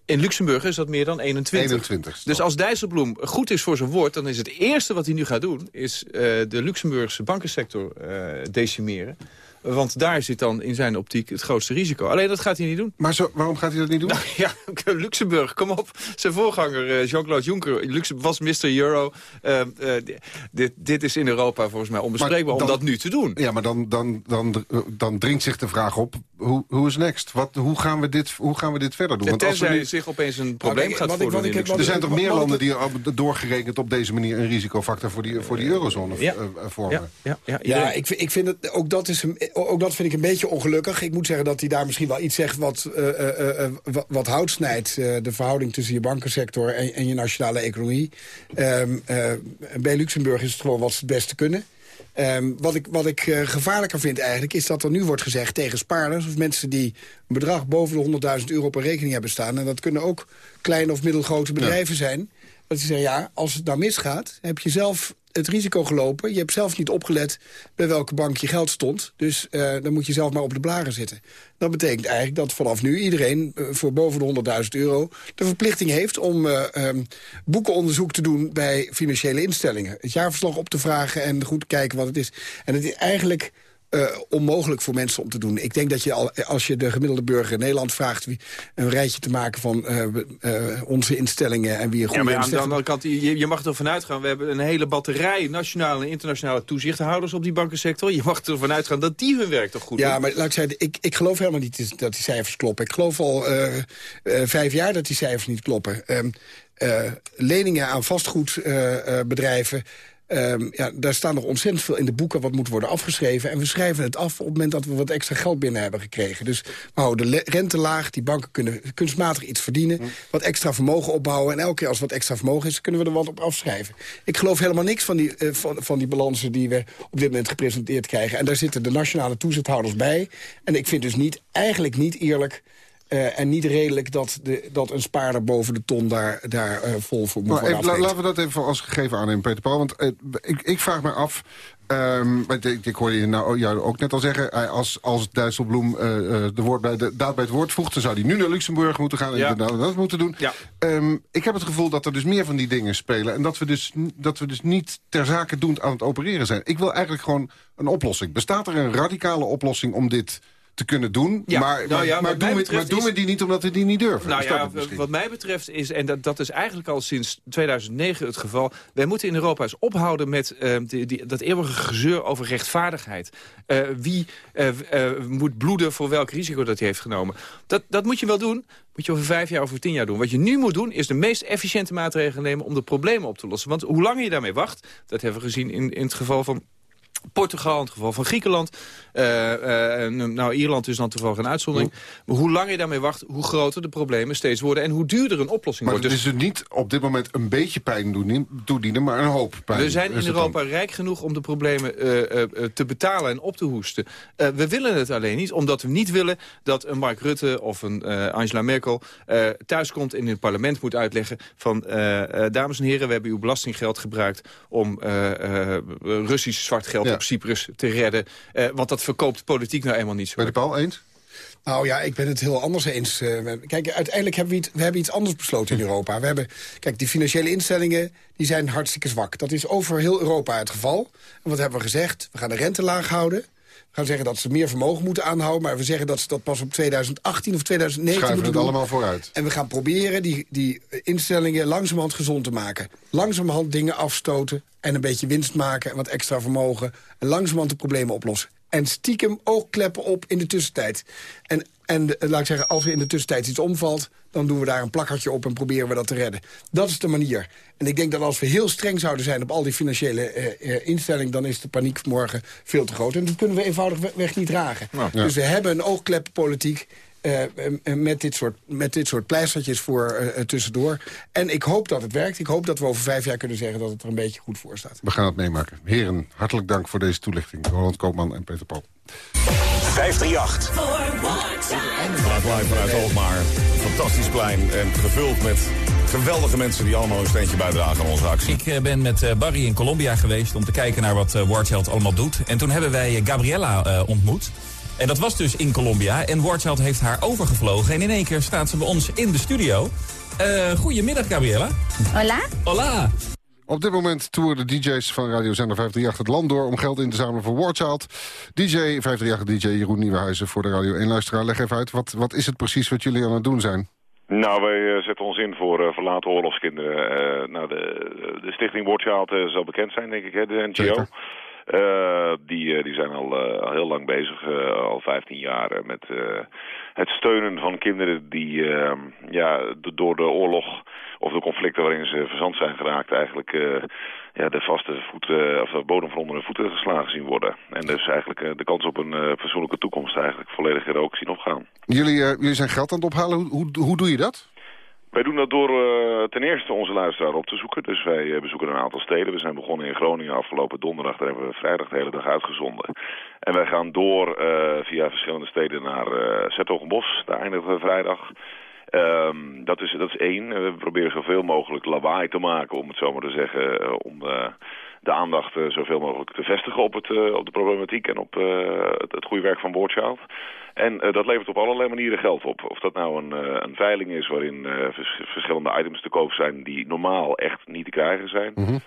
In Luxemburg is dat meer dan 21. 21. Dus als Dijsselbloem goed is voor zijn woord... dan is het eerste wat hij nu gaat doen... is de Luxemburgse bankensector eh, decimeren. Want daar zit dan in zijn optiek het grootste risico. Alleen dat gaat hij niet doen. Maar zo, waarom gaat hij dat niet doen? Nou (laughs) ja, Luxemburg, kom op. Zijn voorganger eh, Jean-Claude Juncker Luxe- was Mr. Euro. Eh, eh, dit, dit is in Europa volgens mij onbespreekbaar om dat nu te doen. Ja, maar dan, dan, dan, dan dringt zich de vraag op, hoe, hoe is next? Wat, hoe, gaan we dit, hoe gaan we dit verder doen? En Want als we nu- zich opeens een probleem gaat wat ik- voordoen wat in ik- wat er zijn toch meer wat landen die doorgerekend op deze manier een risicofactor voor die, voor die eurozone Ja. vormen? Ja, ja, ja, Ja, ik, vind- ik vind het, ook, dat is een, ook dat vind ik een beetje ongelukkig. Ik moet zeggen dat hij daar misschien wel iets zegt wat, eh, eh, eh, wat, wat hout snijdt. de verhouding tussen je bankensector en, en je nationale economie. Ehm, eh, bij Luxemburg is het gewoon wat ze het beste kunnen. Ehm, wat ik, wat ik gevaarlijker vind eigenlijk... is dat er nu wordt gezegd tegen spaarders... of mensen die een bedrag boven de 100.000 euro per rekening hebben staan... en dat kunnen ook kleine of middelgrote bedrijven zijn... dat ze zeggen, ja, als het nou misgaat... heb je zelf het risico gelopen. Je hebt zelf niet opgelet bij welke bank je geld stond. Dus eh, dan moet je zelf maar op de blaren zitten. Dat betekent eigenlijk dat vanaf nu iedereen eh, voor boven de 100.000 euro... de verplichting heeft om eh, ehm, boekenonderzoek te doen bij financiële instellingen. Het jaarverslag op te vragen en goed kijken wat het is. En het is eigenlijk... eh, onmogelijk voor mensen om te doen. Ik denk dat je al, als je de gemiddelde burger in Nederland vraagt... Wie, een rijtje te maken van eh, eh, onze instellingen en wie een Ja, goede maar aan de andere kant, je, je mag ervan uitgaan... we hebben een hele batterij nationale en internationale toezichthouders op die bankensector. Je mag ervan uitgaan dat die hun werk toch goed Ja, doen. maar laat ik zeggen, ik, ik geloof helemaal niet dat die cijfers kloppen. Ik geloof al vijf jaar dat die cijfers niet kloppen. Ehm, eh, leningen aan vastgoedbedrijven Ehm, ja, daar staan nog ontzettend veel in de boeken wat moet worden afgeschreven. En we schrijven het af op het moment dat we wat extra geld binnen hebben gekregen. Dus we houden de rente laag, die banken kunnen kunstmatig iets verdienen. Wat extra vermogen opbouwen. En elke keer als wat extra vermogen is, kunnen we er wat op afschrijven. Ik geloof helemaal niks van die, eh, van, van die balansen die we op dit moment gepresenteerd krijgen. En daar zitten de nationale toezichthouders bij. En ik vind dus niet, eigenlijk niet eerlijk... eh, en niet redelijk dat, de, dat een spaarder boven de ton daar, daar eh, vol voor moet Maar worden even, la- laten we dat even als gegeven aannemen, Peter Paul. Want eh, ik, ik vraag me af... ehm, ik, ik hoorde je nou, jou ook net al zeggen... als, als Dijsselbloem eh, eh, de, woord bij de daad bij het woord voegt... dan zou hij nu naar Luxemburg moeten gaan en Ja. dat, dat moeten doen. Ehm, ik heb het gevoel dat er dus meer van die dingen spelen... en dat we dus, dat we dus niet ter zake doend aan het opereren zijn. Ik wil eigenlijk gewoon een oplossing. Bestaat er een radicale oplossing om dit te kunnen doen? Ja, maar nou maar, ja, maar doen, we, maar doen is- we die niet omdat we die niet durven? Nou ja, wat mij betreft is, en dat, dat is eigenlijk al sinds 2009 het geval... wij moeten in Europa eens ophouden met eh, die, die, dat eeuwige gezeur over rechtvaardigheid. Eh, wie eh, moet bloeden voor welk risico dat hij heeft genomen. Dat, dat moet je wel doen, moet je over vijf jaar, over tien jaar doen. Wat je nu moet doen, is de meest efficiënte maatregelen nemen... om de problemen op te lossen. Want hoe langer je daarmee wacht, dat hebben we gezien in, in het geval van... Portugal, in het geval van Griekenland. Eh, eh, nou, Ierland is dan toevallig een uitzondering. Maar hoe langer je daarmee wacht, hoe groter de problemen steeds worden... en hoe duurder een oplossing Maar wordt. het is dus niet op dit moment een beetje pijn doen, toedienen, maar een hoop pijn. We zijn in Europa dan? rijk genoeg om de problemen eh, eh, eh, te betalen en op te hoesten. Eh, we willen het alleen niet, omdat we niet willen dat een Mark Rutte of een eh, Angela Merkel eh, thuiskomt en in het parlement moet uitleggen van eh, eh, dames en heren, we hebben uw belastinggeld gebruikt om eh, eh, Russisch zwart geld op Cyprus te redden. Eh, want dat verkoopt politiek nou eenmaal niet zo. Ben je het al eens? Nou ja, ik ben het heel anders eens. Eh, Kijk, uiteindelijk hebben we, iets, we hebben iets anders besloten in Europa. We hebben, kijk, die financiële instellingen die zijn hartstikke zwak. Dat is over heel Europa het geval. En wat hebben we gezegd? We gaan de rente laag houden. Gaan zeggen dat ze meer vermogen moeten aanhouden... maar we zeggen dat ze dat pas op 2018 of 2019 Schuiven moeten het doen. allemaal vooruit. En we gaan proberen die, die instellingen langzamerhand gezond te maken. Langzamerhand dingen afstoten en een beetje winst maken... en wat extra vermogen. En langzamerhand de problemen oplossen. En stiekem oogkleppen op in de tussentijd. En, en eh, laat ik zeggen, als er in de tussentijd iets omvalt... dan doen we daar een plakkertje op en proberen we dat te redden. Dat is de manier. En ik denk dat als we heel streng zouden zijn op al die financiële eh, eh, instellingen... dan is de paniek morgen veel te groot. En dat kunnen we eenvoudigweg niet dragen. Ja. Dus we hebben een oogkleppenpolitiek... eh, eh, met, dit soort, met dit soort pleistertjes voor eh, tussendoor. En ik hoop dat het werkt. Ik hoop dat we over vijf jaar kunnen zeggen dat het er een beetje goed voor staat. We gaan het meemaken. Heren, hartelijk dank voor deze toelichting. Roland Koopman en Peter Paul. 538. Vanuit live vanuit Alkmaar. Fantastisch plein en gevuld met geweldige mensen die allemaal een steentje bijdragen aan onze actie. Ik ben met Barry in Colombia geweest om te kijken naar wat Warchild allemaal doet. En toen hebben wij Gabriella ontmoet. En dat was dus in Colombia. En Warchild heeft haar overgevlogen. En in één keer staat ze bij ons in de studio. Eh goedemiddag, Gabriella. Hola. Hola. Op dit moment toeren de DJ's van Radio Zender 538 het land door... om geld in te zamelen voor Warchild. DJ 538 DJ Jeroen Nieuwenhuizen voor de Radio 1-luisteraar. Leg even uit, wat, wat is het precies wat jullie aan het doen zijn? Nou, wij eh, zetten ons in voor eh, verlaten oorlogskinderen. Eh, nou, de, de stichting Watchchild uh, zal bekend zijn, denk ik, hè, de NGO. Uh, die, uh, die zijn al, uh, al heel lang bezig, al 15 jaar, met het steunen van kinderen die ja, door de oorlog of de conflicten waarin ze verzand zijn geraakt eigenlijk ja, de vaste voeten, of de bodem van onder hun voeten geslagen zien worden. En dus eigenlijk de kans op een fatsoenlijke toekomst eigenlijk volledig er ook zien opgaan. Jullie, jullie zijn geld aan het ophalen. Hoe, hoe, hoe doe je dat? Wij doen dat door uh, ten eerste onze luisteraar op te zoeken. Dus wij uh, bezoeken een aantal steden. We zijn begonnen in Groningen afgelopen donderdag. Daar hebben we vrijdag de hele dag uitgezonden. En wij gaan door uh, via verschillende steden naar uh. Daar eindigen we vrijdag. Um, dat, is, dat is één. We proberen zoveel mogelijk lawaai te maken, om het zo maar te zeggen. om de aandacht zoveel mogelijk te vestigen op, het, op de problematiek en op het, het goede werk van Boardchild. En dat levert op allerlei manieren geld op. Of dat nou een, een veiling is waarin vers verschillende items te koop zijn die normaal echt niet te krijgen zijn. -hmm.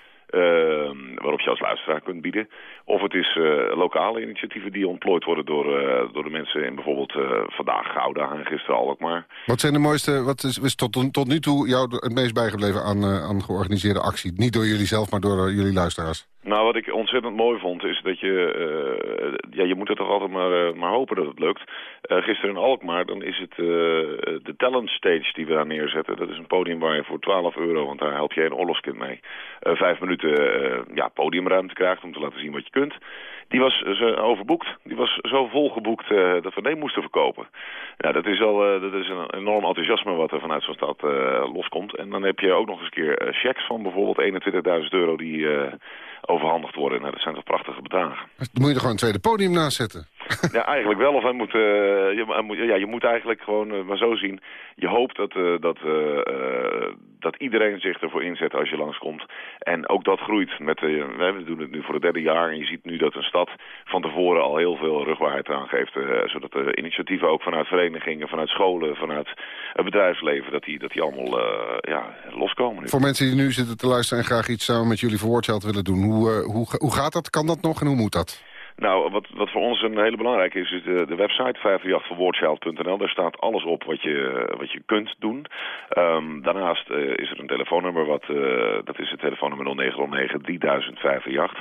Waarop je als luisteraar kunt bieden. Of het is lokale initiatieven die ontplooid worden door, door de mensen in bijvoorbeeld vandaag Gouda en gisteren Alkmaar. Wat zijn de mooiste, wat is, is tot, tot nu toe jou het meest bijgebleven aan, aan georganiseerde actie? Niet door jullie zelf, maar door jullie luisteraars. Nou, wat ik ontzettend mooi vond is dat je... eh, ja, je moet het toch altijd maar, eh, maar hopen dat het lukt. Eh, gisteren in Alkmaar, dan is het de talent stage die we daar neerzetten. Dat is een podium waar je voor 12 euro, want daar help je een oorlogskind mee... vijf minuten ja, podiumruimte krijgt om te laten zien wat je kunt. Die was uh, overboekt. Die was zo volgeboekt uh, dat we nee moesten verkopen. Ja, dat is, al, dat is een enorm enthousiasme wat er vanuit zo'n stad loskomt. En dan heb je ook nog eens een keer checks van bijvoorbeeld 21.000 euro die overhandigd worden. Nou, dat zijn toch prachtige bedragen. Dan moet je er gewoon een tweede podium naast zetten. (laughs) Ja, eigenlijk wel. Of moet, uh, je, ja, je moet eigenlijk gewoon uh, maar zo zien. Je hoopt dat, uh, dat, dat iedereen zich ervoor inzet als je langskomt. En ook dat groeit. Met, we doen het nu voor het derde jaar. En je ziet nu dat een stad van tevoren al heel veel rugbaarheid eraan geeft. zodat de initiatieven ook vanuit verenigingen, vanuit scholen, vanuit het bedrijfsleven... dat die, dat die allemaal ja, loskomen. Voor mensen die nu zitten te luisteren en graag iets samen met jullie voor willen doen. Hoe, hoe, hoe gaat dat? Kan dat nog en hoe moet dat? Nou, wat, wat voor ons een hele belangrijke is, is de, de website 538voorwoordchild.nl. Daar staat alles op wat je, wat je kunt doen. Um, daarnaast uh, is er een telefoonnummer, wat, uh, dat is het telefoonnummer 0909 3058.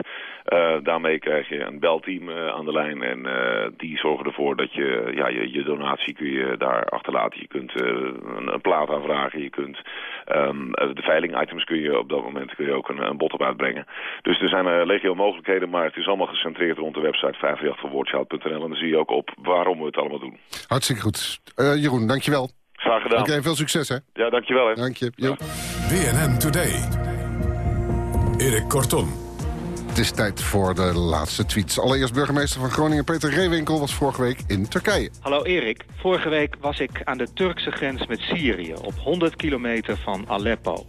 Uh, daarmee krijg je een belteam aan de lijn en die zorgen ervoor dat je, ja, je, je donatie kun je daar achterlaten. Je kunt een, een, plaat aanvragen, je kunt um, de veilingitems kun je op dat moment kun je ook een, een bod op uitbrengen. Dus er zijn legio mogelijkheden, maar het is allemaal gecentreerd rond de website 538voorwoordchild.nl. En dan zie je ook op waarom we het allemaal doen. Hartstikke goed. Uh, Jeroen, dankjewel. Graag gedaan. Oké, okay, veel succes hè. Ja, dankjewel hè. Dank je. Jo. BNN Today. Erik Kortom. Het is tijd voor de laatste tweets. Allereerst burgemeester van Groningen Peter Reewinkel was vorige week in Turkije. Hallo Erik. Vorige week was ik aan de Turkse grens met Syrië... op 100 kilometer van Aleppo.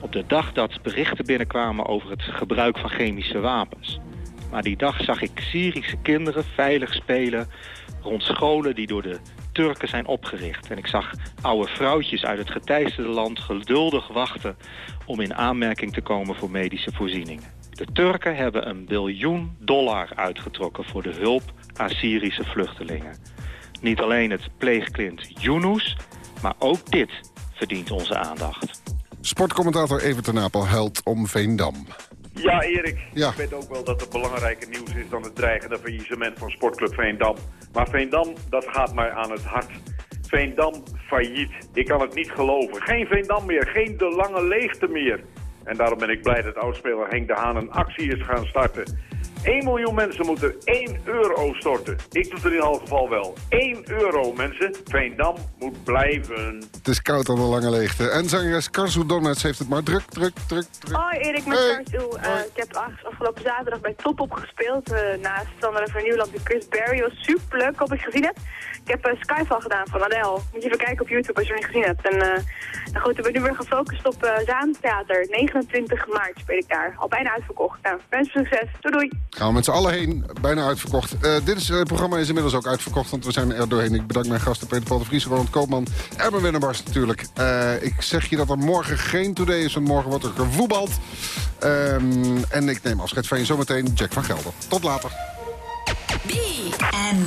Op de dag dat berichten binnenkwamen over het gebruik van chemische wapens. Maar die dag zag ik Syrische kinderen veilig spelen rond scholen die door de Turken zijn opgericht. En ik zag oude vrouwtjes uit het geteisterde land geduldig wachten om in aanmerking te komen voor medische voorzieningen. De Turken hebben een biljoen dollar uitgetrokken voor de hulp aan Syrische vluchtelingen. Niet alleen het pleegklint Yunus, maar ook dit verdient onze aandacht. Sportcommentator Evert ten Napel huilt om Veendam. Ja, Erik. Ja. Ik weet ook wel dat er belangrijker nieuws is dan het dreigende faillissement van sportclub Veendam. Maar Veendam, dat gaat mij aan het hart. Veendam failliet. Ik kan het niet geloven. Geen Veendam meer, geen de lange leegte meer. En daarom ben ik blij dat oudspeler Henk de Haan een actie is gaan starten. 1 miljoen mensen moeten 1 euro storten. Ik doe het in ieder geval wel. 1 euro, mensen. Veendam moet blijven. Het is koud aan de lange leegte. En zangeres Karsu Donuts heeft het maar druk, druk, druk, druk. Hoi Erik, met hey. Karsu. Uh, ik heb afgelopen zaterdag bij Top op gespeeld. Uh, naast Sandra van Nieuwland en Chris Berry. was super leuk, hoop ik gezien hebt. Ik heb uh, Skyfall gedaan van Adele. Moet je even kijken op YouTube als je het niet gezien hebt. En nou goed, ik ben nu weer gefocust op uh, Zaantheater. 29 maart speel ik daar. Al bijna uitverkocht. Nou, wens succes. Doei doei. Gaan we met z'n allen heen. Bijna uitverkocht. Uh, dit is, het programma is inmiddels ook uitverkocht, want we zijn er doorheen. Ik bedank mijn gasten Peter Paul de Vries, Ronald Koopman, Erben Wennemars natuurlijk. Uh, ik zeg je dat er morgen geen today is, want morgen wordt er gevoetbald. Um, en ik neem afscheid van je zometeen, Jack van Gelder. Tot later. BNN.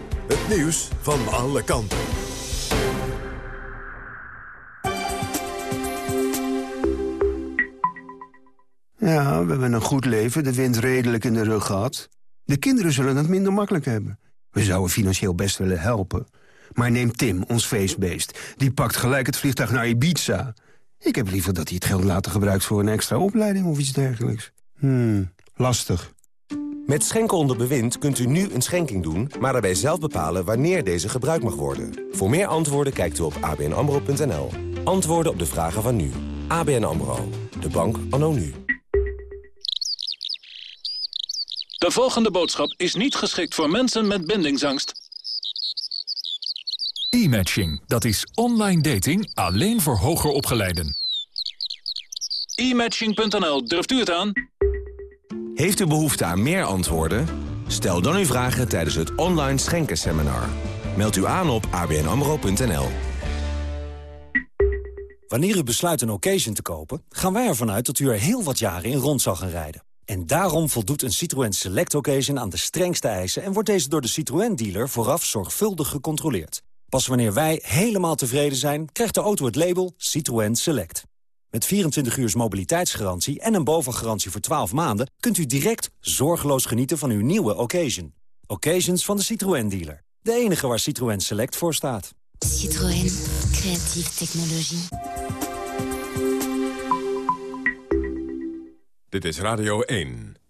Het nieuws van alle kanten. Ja, we hebben een goed leven, de wind redelijk in de rug gehad. De kinderen zullen het minder makkelijk hebben. We zouden financieel best willen helpen. Maar neem Tim, ons feestbeest. Die pakt gelijk het vliegtuig naar Ibiza. Ik heb liever dat hij het geld later gebruikt voor een extra opleiding of iets dergelijks. Hmm, lastig. Met Schenken onder bewind kunt u nu een schenking doen... maar daarbij zelf bepalen wanneer deze gebruikt mag worden. Voor meer antwoorden kijkt u op abnamro.nl. Antwoorden op de vragen van nu. ABN AMRO. De bank anno nu. De volgende boodschap is niet geschikt voor mensen met bindingsangst. E-matching, dat is online dating alleen voor hoger opgeleiden. E-matching.nl, durft u het aan? Heeft u behoefte aan meer antwoorden? Stel dan uw vragen tijdens het online schenkenseminar. Meld u aan op abnamro.nl. Wanneer u besluit een occasion te kopen, gaan wij ervan uit dat u er heel wat jaren in rond zal gaan rijden. En daarom voldoet een Citroën Select Occasion aan de strengste eisen... en wordt deze door de Citroën-dealer vooraf zorgvuldig gecontroleerd. Pas wanneer wij helemaal tevreden zijn, krijgt de auto het label Citroën Select. Met 24 uur mobiliteitsgarantie en een bovengarantie voor 12 maanden... kunt u direct zorgeloos genieten van uw nieuwe occasion. Occasions van de Citroën-dealer. De enige waar Citroën Select voor staat. Citroën. Creatieve technologie. Dit is Radio 1.